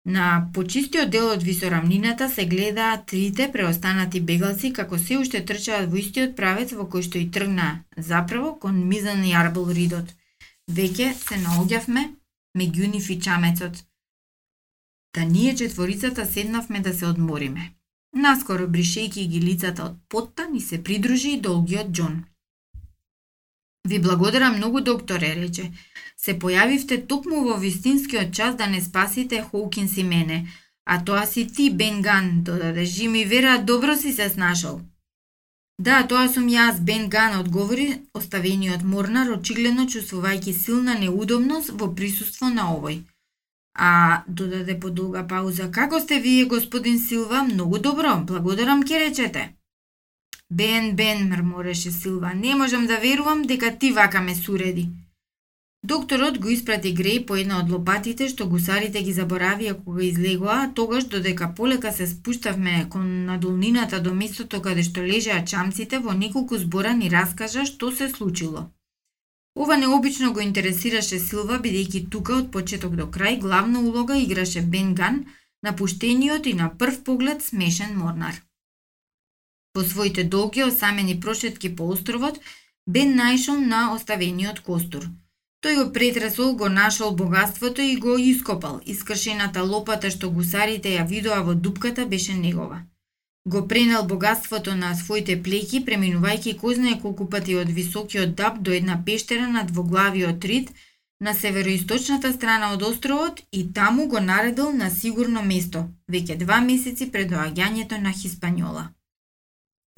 A: На почистиот дел од висорамнината се гледаат трите преостанати бегалци како се уште трчаат во истиот правец во кој што и тргнаа, заправо кон Мизан и Арбол Ридот. Веќе се наоѓавме меѓу нив и чамецот. Та ние четворицата седнавме да се одмориме. Наскоро бришејќи ги лицата од потта ни се придружи и долгиот Џон. Ви благодарам многу, докторе, рече. Се појавивте токму во вистинскиот час да не спасите Хоукинс и мене, а тоа си ти, Бенган, додаде Жими, вера добро си се снашол. Да, тоа сум јас, Бен Ган, одговори оставениот морнар, очигледно чувствувајќи силна неудобност во присуство на овој. А, додаде по долга пауза, како сте вие, господин Силва? Многу добро, благодарам ке речете. Бен, Бен, мрмореше Силва, не можам да верувам дека ти вака ме суреди. Докторот го испрати Греј по една од лопатите што гусарите ги заборавија кога излегоа, тогаш додека полека се спуштавме кон надолнината до местото каде што лежеа чамците, во неколку збора ни раскажа што се случило. Ова необично го интересираше Силва, бидејќи тука од почеток до крај главна улога играше Бенган, напуштениот и на прв поглед смешен морнар. По своите долги осамени прошетки по островот, Бен најшол на оставениот костур. Тој го претресол, го нашол богатството и го ископал. Искршената лопата што гусарите ја видоа во дупката беше негова. Го пренел богатството на своите плеки, преминувајќи кој знае колку пати од високиот даб до една пештера над двоглавиот рид на североисточната страна од островот и таму го наредил на сигурно место, веќе два месеци пред доаѓањето на Хиспањола.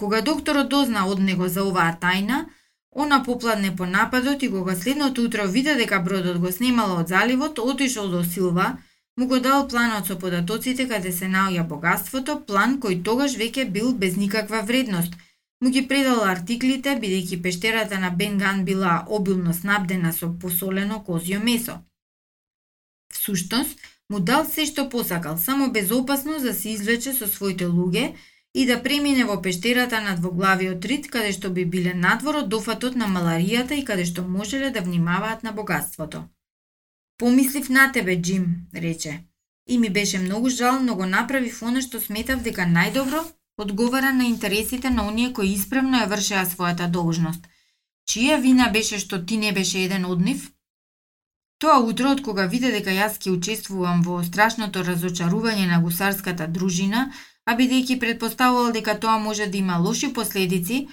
A: Кога докторот дозна од него за оваа тајна, она попладне по нападот и кога следното утро виде дека бродот го снимало од заливот, отишол до Силва, му го дал планот со податоците каде се наоѓа богатството, план кој тогаш веќе бил без никаква вредност. Му ги предал артиклите, бидејќи пештерата на Бенган била обилно снабдена со посолено козјо месо. Суштност му дал се што посакал, само безопасно за да се извлече со своите луѓе, и да премине во пештерата на двоглавиот рид, каде што би биле надвор од дофатот на маларијата и каде што можеле да внимаваат на богатството. Помислив на тебе, Джим, рече. И ми беше многу жал, но го направив оно што сметав дека најдобро одговара на интересите на оние кои исправно ја вршеа својата должност. Чија вина беше што ти не беше еден од нив? Тоа утро, од кога виде дека јас ќе учествувам во страшното разочарување на гусарската дружина, а бидејќи предпоставувал дека тоа може да има лоши последици,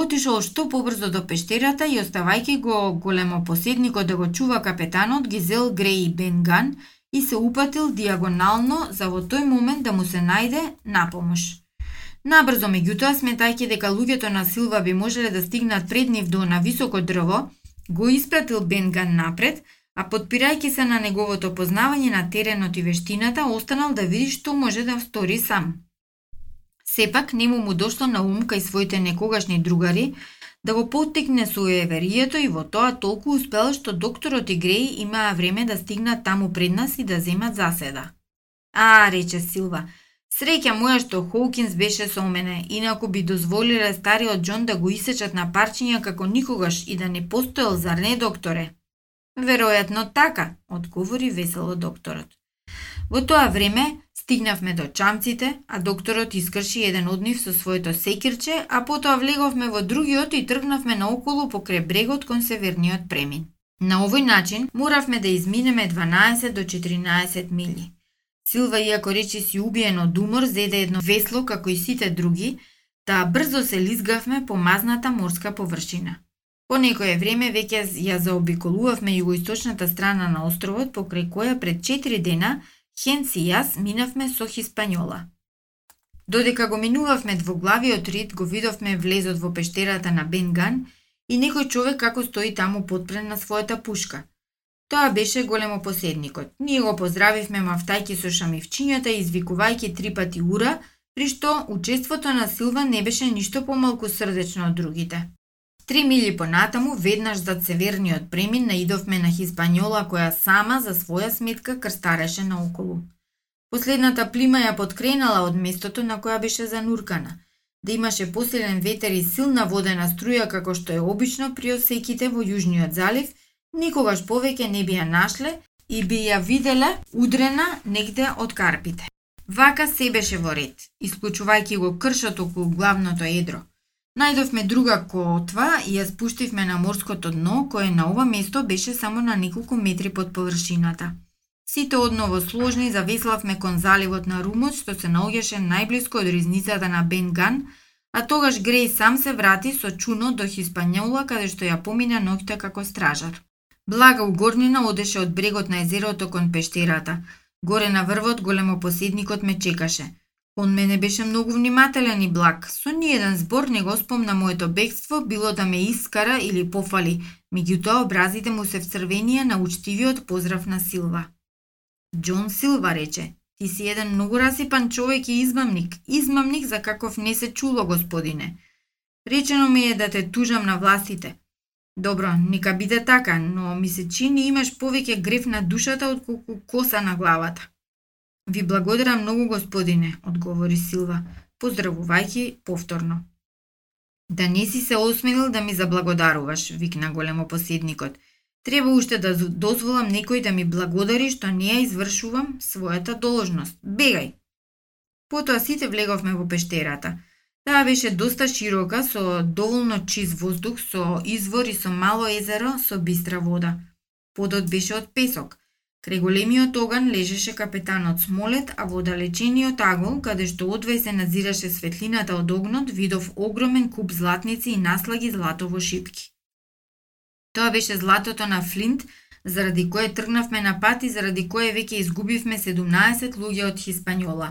A: Отишол што побрзо до пештерата и оставајќи го големо поседникот да го чува капетанот, Гизел Греј Бенган и се упатил диагонално за во тој момент да му се најде на помош. Набрзо меѓутоа, сметајќи дека луѓето на Силва би можеле да стигнат пред нив до на високо дрво, го испратил Бенган напред, а подпирајќи се на неговото познавање на теренот и вештината, останал да види што може да стори сам. Сепак нему му дошло на ум кај своите некогашни другари да го поттекне суеверието и во тоа толку успел што докторот и Греј имаа време да стигнат таму пред нас и да земат заседа. А, рече Силва, среќа моја што Хоукинс беше со мене, инаку би дозволиле стариот Џон да го исечат на парчиња како никогаш и да не постоел, зар не, докторе? Веројатно така, одговори весело докторот. Во тоа време Стигнавме до чамците, а докторот искрши еден од нив со своето секирче, а потоа влеговме во другиот и тргнавме наоколу покрај брегот кон северниот премин. На овој начин моравме да изминеме 12 до 14 мили. Силва, иако речи си убиен од умор, зеде едно весло како и сите други, та брзо се лизгавме по мазната морска површина. По некое време веќе ја заобиколувавме југоисточната страна на островот, покрај која пред 4 дена Хенс и јас минавме со Хиспањола. Додека го минувавме двоглавиот рид, го видовме влезот во пештерата на Бенган и некој човек како стои таму подпрен на својата пушка. Тоа беше големо поседникот. Ние го поздравивме мавтајки со шамивчињата и извикувајки три пати ура, при што учеството на Силва не беше ништо помалку срдечно од другите. Три мили понатаму, веднаш зад северниот премин, наидовме на Хиспањола која сама за своја сметка крстареше наоколу. Последната плима ја подкренала од местото на која беше зануркана. Да имаше посилен ветер и силна водена струја како што е обично при осеките во Јужниот залив, никогаш повеќе не би ја нашле и би ја виделе удрена негде од карпите. Вака се беше во ред, исклучувајќи го кршот околу главното едро – Најдовме друга котва и ја спуштивме на морското дно, кое на ова место беше само на неколку метри под површината. Сите одново сложни завеславме кон заливот на Румот, што се наоѓаше најблиско од ризницата на Бенган, а тогаш Греј сам се врати со чуно до Хиспањола, каде што ја помина ноќта како стражар. Блага угорнина одеше од брегот на езерото кон пештерата. Горе на врвот големо поседникот ме чекаше – Он мене беше многу внимателен и благ. Со ниеден збор не го спомна моето бегство, било да ме искара или пофали, меѓутоа образите му се вцрвенија на учтивиот поздрав на Силва. Џон Силва рече, ти си еден многу расипан човек и измамник, измамник за каков не се чуло, господине. Речено ми е да те тужам на властите. Добро, нека биде така, но ми се чини имаш повеќе греф на душата отколку коса на главата. Ви благодарам многу, господине, одговори Силва, поздравувајќи повторно. Да не си се осмелил да ми заблагодаруваш, викна големо поседникот. Треба уште да дозволам некој да ми благодари што не ја извршувам својата должност. Бегај! Потоа сите влеговме во пештерата. Таа беше доста широка, со доволно чист воздух, со извор и со мало езеро, со бистра вода. Подот беше од песок. Край големиот оган лежеше капетанот Смолет, а во далечениот агол, каде што одвај се назираше светлината од огнот, видов огромен куп златници и наслаги злато во шипки. Тоа беше златото на Флинт, заради кое тргнавме на пат и заради кое веќе изгубивме 17 луѓе од Хиспањола.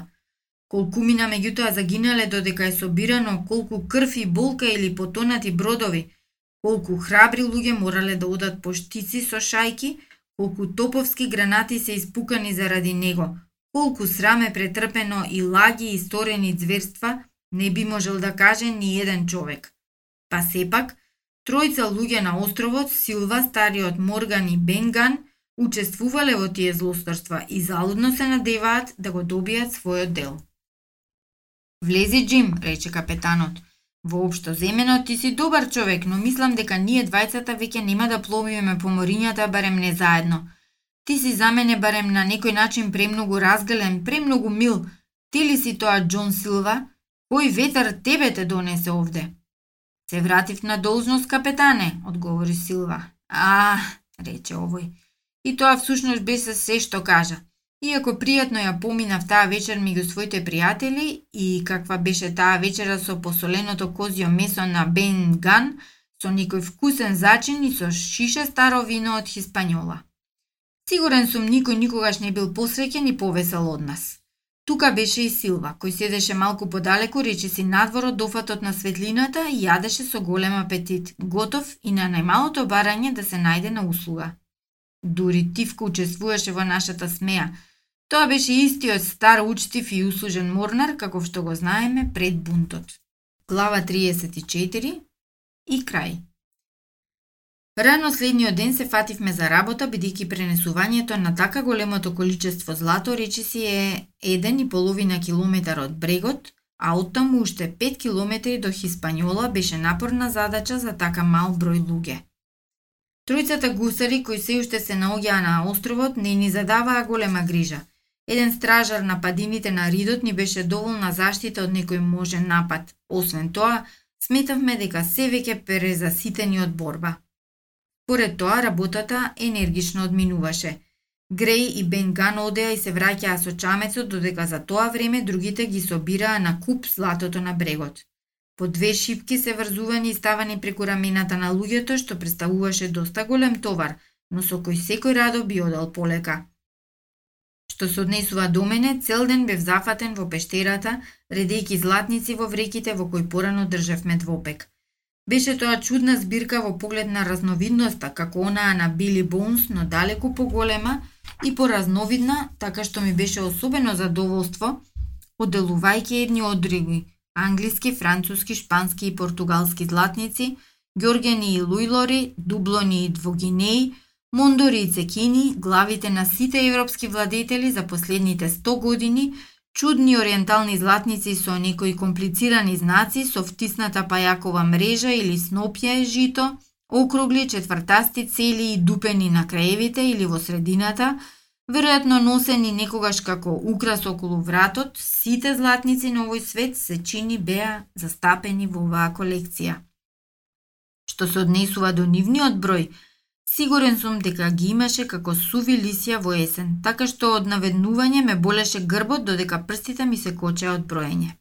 A: Колку мина меѓутоа загинале додека е собирано, колку крв и болка или потонати бродови, колку храбри луѓе морале да одат по штици со шајки, колку топовски гранати се испукани заради него, колку сраме претрпено и лаги и сторени зверства, не би можел да каже ни еден човек. Па сепак, тројца луѓе на островот, Силва, стариот Морган и Бенган, учествувале во тие злосторства и залудно се надеваат да го добијат својот дел. Влези, Джим, рече капетанот. Воопшто земено ти си добар човек, но мислам дека ние двајцата веќе нема да пловиме по морињата барем не заедно. Ти си за мене барем на некој начин премногу разгален, премногу мил. Ти ли си тоа Џон Силва? Кој ветар тебе те донесе овде? Се вратив на должност капетане, одговори Силва. А, рече овој. И тоа всушност беше се што кажа. Иако пријатно ја поминав таа вечер меѓу своите пријатели и каква беше таа вечера со посоленото козјо месо на Бен Ган, со некој вкусен зачин и со шише старо вино од Хиспањола. Сигурен сум никој никогаш не бил посреќен и повесел од нас. Тука беше и Силва, кој седеше малку подалеку, рече си надвор од дофатот на светлината и јадеше со голем апетит, готов и на најмалото барање да се најде на услуга. Дури Тивко учествуваше во нашата смеја, Тоа беше истиот стар учтив и услужен морнар, како што го знаеме пред бунтот. Глава 34 и крај. Рано следниот ден се фативме за работа, бидејќи пренесувањето на така големото количество злато речиси е еден и половина километар од брегот, а оттаму уште 5 километри до Хиспањола беше напорна задача за така мал број луѓе. Тројцата гусари кои се уште се наоѓаа на островот не ни задаваа голема грижа – Еден стражар на падините на Ридот ни беше доволна заштита од некој можен напад. Освен тоа, сметавме дека се веќе перезаситени од борба. Поред тоа, работата енергично одминуваше. Греј и Бен Ган одеа и се враќаа со чамецот, додека за тоа време другите ги собираа на куп златото на брегот. По две шипки се врзувани и ставани преку рамената на луѓето, што представуваше доста голем товар, но со кој секој радо би одел полека. Што се однесува до мене, цел ден бев зафатен во пештерата, редејќи златници во вреките во кои порано држевме двопек. Беше тоа чудна збирка во поглед на разновидноста, како онаа на Били Боунс, но далеку поголема и поразновидна, така што ми беше особено задоволство, оделувајќи едни одриги, англиски, француски, шпански и португалски златници, георгени и лујлори, дублони и двогинеи, Мондори и Цекини, главите на сите европски владетели за последните 100 години, чудни ориентални златници со некои комплицирани знаци со втисната пајакова мрежа или снопје жито, округли, четвртасти цели и дупени на краевите или во средината, веројатно носени некогаш како украс околу вратот, сите златници на овој свет се чини беа застапени во оваа колекција. Што се однесува до нивниот број, Сигурен сум дека ги имаше како суви лисија во есен, така што од наведнување ме болеше грбот додека прстите ми се кочеа од броење.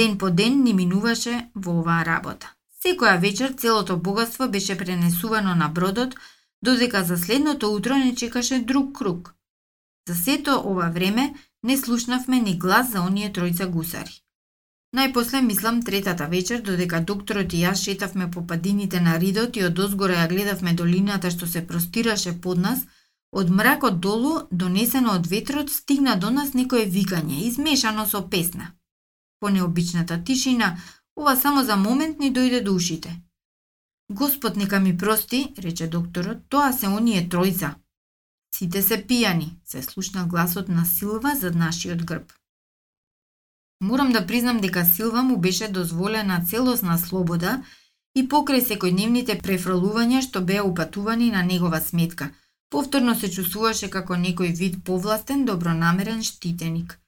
A: Ден по ден ни минуваше во оваа работа. Секоја вечер целото богатство беше пренесувано на бродот, додека за следното утро не чекаше друг круг. За сето ова време не слушнавме ни глас за оние тројца гусари. Најпосле мислам третата вечер, додека докторот и јас шетавме по падините на Ридот и од озгора ја гледавме долината што се простираше под нас, од мракот долу, донесено од ветрот, стигна до нас некое викање, измешано со песна. По необичната тишина, ова само за момент ни дојде до ушите. Господ нека ми прости, рече докторот, тоа се оние тројца. Сите се пијани, се слушна гласот на Силва зад нашиот грб. Морам да признам дека Силва му беше дозволена целосна слобода и покрај секојдневните префрлувања што беа упатувани на негова сметка. Повторно се чувствуваше како некој вид повластен, добронамерен штитеник.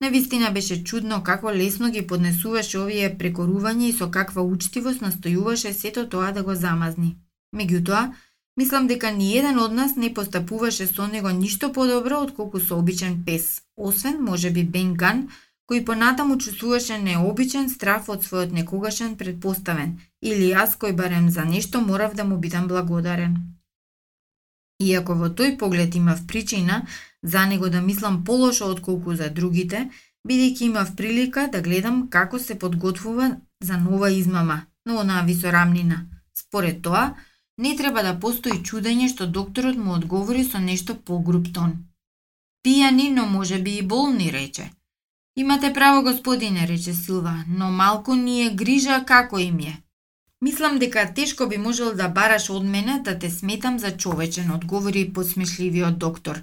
A: Навистина беше чудно како лесно ги поднесуваше овие прекорувања и со каква учтивост настојуваше сето тоа да го замазни. Меѓутоа, мислам дека ни еден од нас не постапуваше со него ништо подобро отколку со обичен пес, освен можеби бенган. Ган, кој понатаму чувствуваше необичен страф од својот некогашен предпоставен, или јас кој барем за нешто морав да му бидам благодарен. Иако во тој поглед имав причина за него да мислам полошо отколку за другите, бидејќи имав прилика да гледам како се подготвува за нова измама на онаа висорамнина. Според тоа, не треба да постои чудење што докторот му одговори со нешто погруп тон. Пијани, но може би и болни, рече. Имате право, господине, рече Силва, но малку ни е грижа како им е. Мислам дека тешко би можел да бараш од мене да те сметам за човечен, одговори посмешливиот доктор.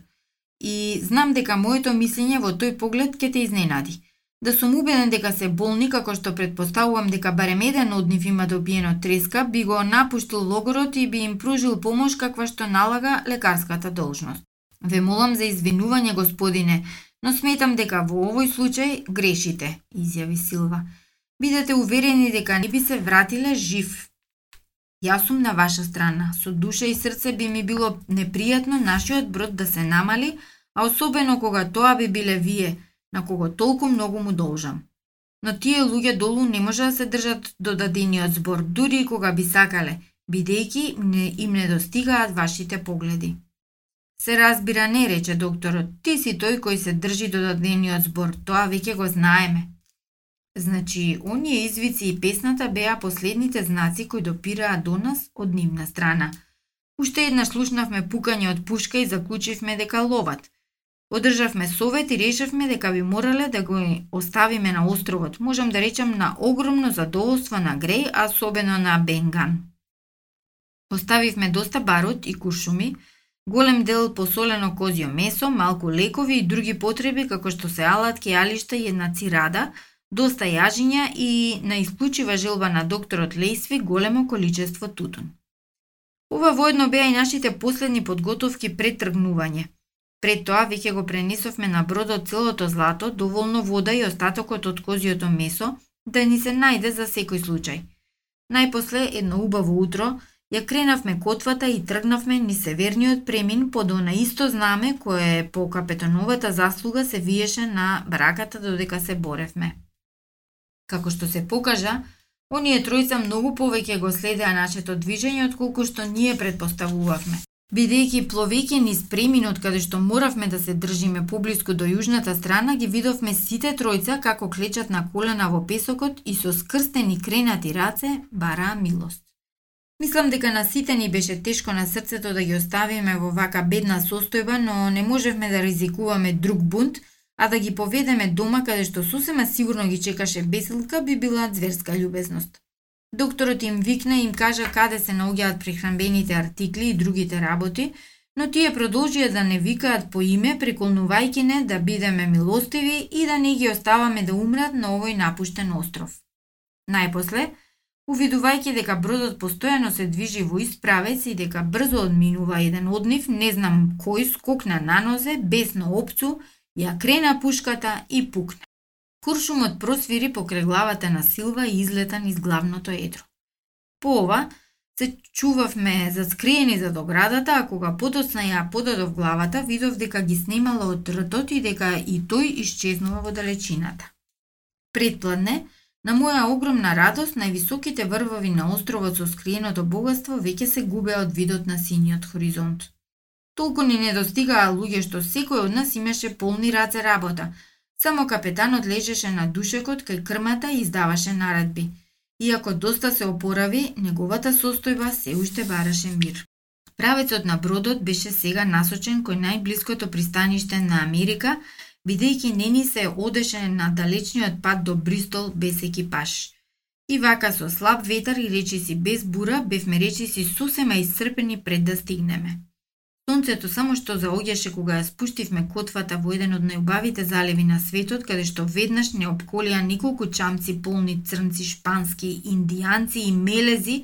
A: И знам дека моето мислење во тој поглед ќе те изненади. Да сум убеден дека се болни, како што предпоставувам дека барем еден од нив има добиено треска, би го напуштил логорот и би им пружил помош каква што налага лекарската должност. Ве молам за извинување, господине, но сметам дека во овој случај грешите, изјави Силва. Бидете уверени дека не би се вратиле жив. Јас сум на ваша страна. Со душа и срце би ми било непријатно нашиот брод да се намали, а особено кога тоа би биле вие, на кого толку многу му должам. Но тие луѓе долу не може да се држат до дадениот збор, дури и кога би сакале, бидејќи не, им не достигаат вашите погледи. Се разбира не, рече докторот, ти си тој кој се држи до дадениот збор, тоа веќе го знаеме. Значи, оние извици и песната беа последните знаци кои допираа до нас од нивна страна. Уште еднаш слушнавме пукање од пушка и заклучивме дека ловат – Одржавме совет и решавме дека би морале да го оставиме на островот, можам да речам на огромно задоволство на Греј, а особено на Бенган. Оставивме доста барут и куршуми, голем дел посолено козјо месо, малку лекови и други потреби како што се алатки, алишта и една цирада, доста јажиња и на исклучива желба на докторот Лейсви големо количество тутун. Ова воедно беа и нашите последни подготовки пред тргнување – Пред тоа веќе го пренесовме на бродот целото злато, доволно вода и остатокот од козиото месо, да ни се најде за секој случај. Најпосле, едно убаво утро, ја кренавме котвата и тргнавме ни северниот премин под она исто знаме кое по капетановата заслуга се виеше на браката додека се боревме. Како што се покажа, оние тројца многу повеќе го следеа нашето движење отколку што ние предпоставувавме. Бидејќи пловеќе низ преминот каде што моравме да се држиме поблиску до јужната страна, ги видовме сите тројца како клечат на колена во песокот и со скрстени кренати раце бараа милост. Мислам дека на сите ни беше тешко на срцето да ги оставиме во вака бедна состојба, но не можевме да ризикуваме друг бунт, а да ги поведеме дома каде што сосема сигурно ги чекаше бесилка би била зверска љубезност. Докторот им викна и им кажа каде се наоѓаат прехранбените артикли и другите работи, но тие продолжија да не викаат по име, преколнувајќи не да бидеме милостиви и да не ги оставаме да умрат на овој напуштен остров. Најпосле, увидувајќи дека бродот постојано се движи во исправец и дека брзо одминува еден од нив, не знам кој скокна на нозе, без опцу, ја крена пушката и пукна. Куршумот просвири покрај главата на Силва и излета низ главното едро. По ова, се чувавме заскриени за доградата, а кога подоцна ја подадов главата, видов дека ги снимала од ртот и дека и тој исчезнува во далечината. Предпладне, на моја огромна радост, највисоките врвови на островот со скриеното богатство веќе се губеа од видот на синиот хоризонт. Толку ни недостигаа луѓе што секој од нас имаше полни раце работа – Само капетанот лежеше на душекот кај крмата и издаваше наредби. Иако доста се опорави, неговата состојба се уште бараше мир. Правецот на бродот беше сега насочен кој најблиското пристаниште на Америка, бидејќи не ни се одеше на далечниот пат до Бристол без екипаж. И вака со слаб ветар и речиси без бура, бевме речиси сосема исцрпени пред да стигнеме. Сонцето само што заоѓаше кога ја спуштивме котвата во еден од најубавите заливи на светот, каде што веднаш не обколија неколку чамци полни црнци, шпански, индијанци и мелези,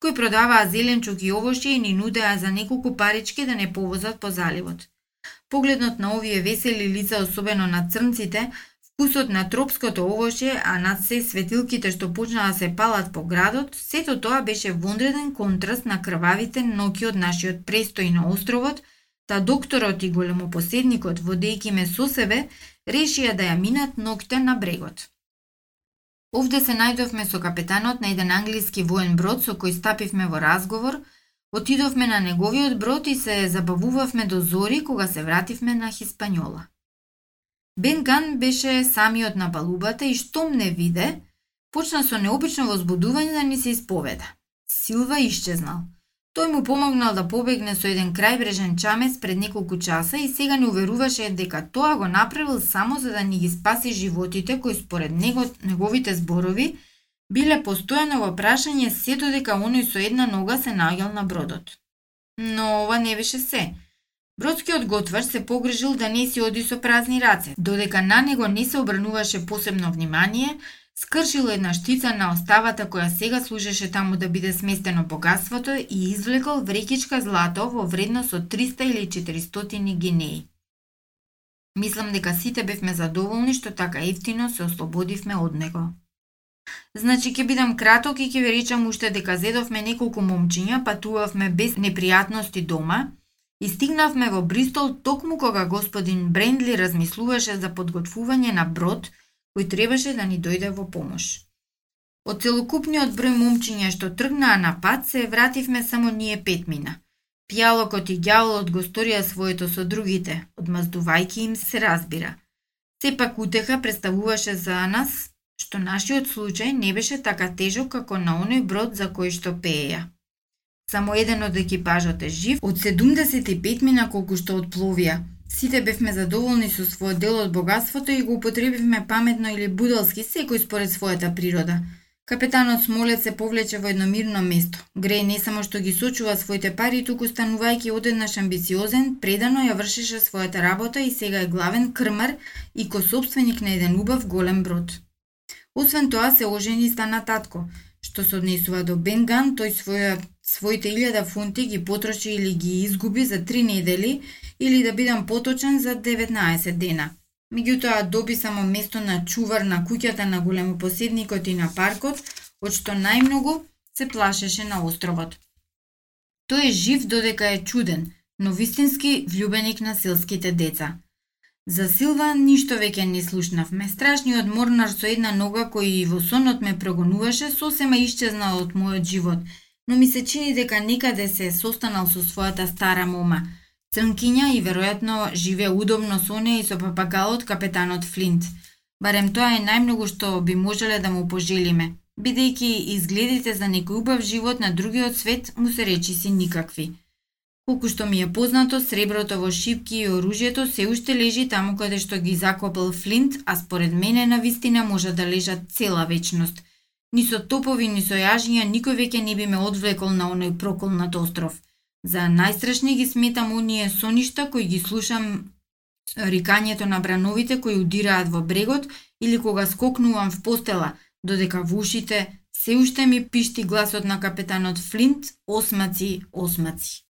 A: кои продаваа зеленчук и овошје и ни нудеа за неколку парички да не повозат по заливот. Погледнот на овие весели лица, особено на црнците, Вкусот на тропското овошје, а над се светилките што почнаа да се палат по градот, сето тоа беше вонреден контраст на крвавите ноки од нашиот престој на островот, та докторот и големопоседникот, водејќи ме со себе, решија да ја минат ноќта на брегот. Овде се најдовме со капетанот на еден англиски воен брод со кој стапивме во разговор, отидовме на неговиот брод и се забавувавме до зори кога се вративме на Хиспањола. Бенган беше самиот на балубата и штом не виде, почна со необично возбудување да ни се исповеда. Силва исчезнал. Тој му помогнал да побегне со еден крајбрежен чамец пред неколку часа и сега не уверуваше дека тоа го направил само за да ни ги спаси животите кои според него, неговите зборови биле постојано во прашање се додека оној со една нога се наоѓал на бродот. Но ова не беше се. Бродскиот готвар се погрижил да не си оди со празни раце, додека на него не се обрнуваше посебно внимание, скршил една штица на оставата која сега служеше таму да биде сместено богатството и извлекол врекичка злато во вредност од 300 или 400 генеи. Мислам дека сите бевме задоволни што така ефтино се ослободивме од него. Значи ќе бидам краток и ќе ви речам уште дека зедовме неколку момчиња, патувавме без непријатности дома и стигнавме во Бристол токму кога господин Брендли размислуваше за подготвување на брод кој требаше да ни дојде во помош. Од целокупниот број момчиња што тргнаа на пат се вративме само ние петмина. Пјалокот и ѓаволот го сторија своето со другите, одмаздувајќи им се разбира. Сепак утеха представуваше за нас што нашиот случај не беше така тежок како на оној брод за кој што пееја. Само еден од екипажот е жив, од 75 мина колку што отпловија. Сите бевме задоволни со својот дел од богатството и го употребивме паметно или будалски, секој според својата природа. Капетанот Смолет се повлече во едно мирно место. Греј не само што ги сочува своите пари, туку станувајќи одеднаш амбициозен, предано ја вршеше својата работа и сега е главен крмар и кособственик на еден убав голем брод. Освен тоа се ожени стана татко, што се однесува до Бенган, тој своја, своите илјада фунти ги потроши или ги изгуби за три недели или да бидам поточен за 19 дена. Меѓутоа доби само место на чувар на куќата на големопоседникот и на паркот, од што најмногу се плашеше на островот. Тој е жив додека е чуден, но вистински влюбеник на селските деца – За Силва ништо веќе не слушнавме. Страшниот морнар со една нога кој и во сонот ме прогонуваше сосема исчезнал од мојот живот, но ми се чини дека некаде се состанал со својата стара мома. Црнкиња и веројатно живе удобно со неја и со папагалот капетанот Флинт. Барем тоа е најмногу што би можеле да му пожелиме, бидејќи изгледите за некој убав живот на другиот свет му се речи си никакви. Колку што ми е познато, среброто во шипки и оружјето се уште лежи таму каде што ги закопал Флинт, а според мене на вистина може да лежат цела вечност. Ни со топови, ни со јажња никој веќе не би ме одвлекол на оној проколнат остров. За најстрашни ги сметам оние соништа кои ги слушам рикањето на брановите кои удираат во брегот или кога скокнувам в постела, додека во ушите се уште ми пишти гласот на капетанот Флинт, осмаци, осмаци.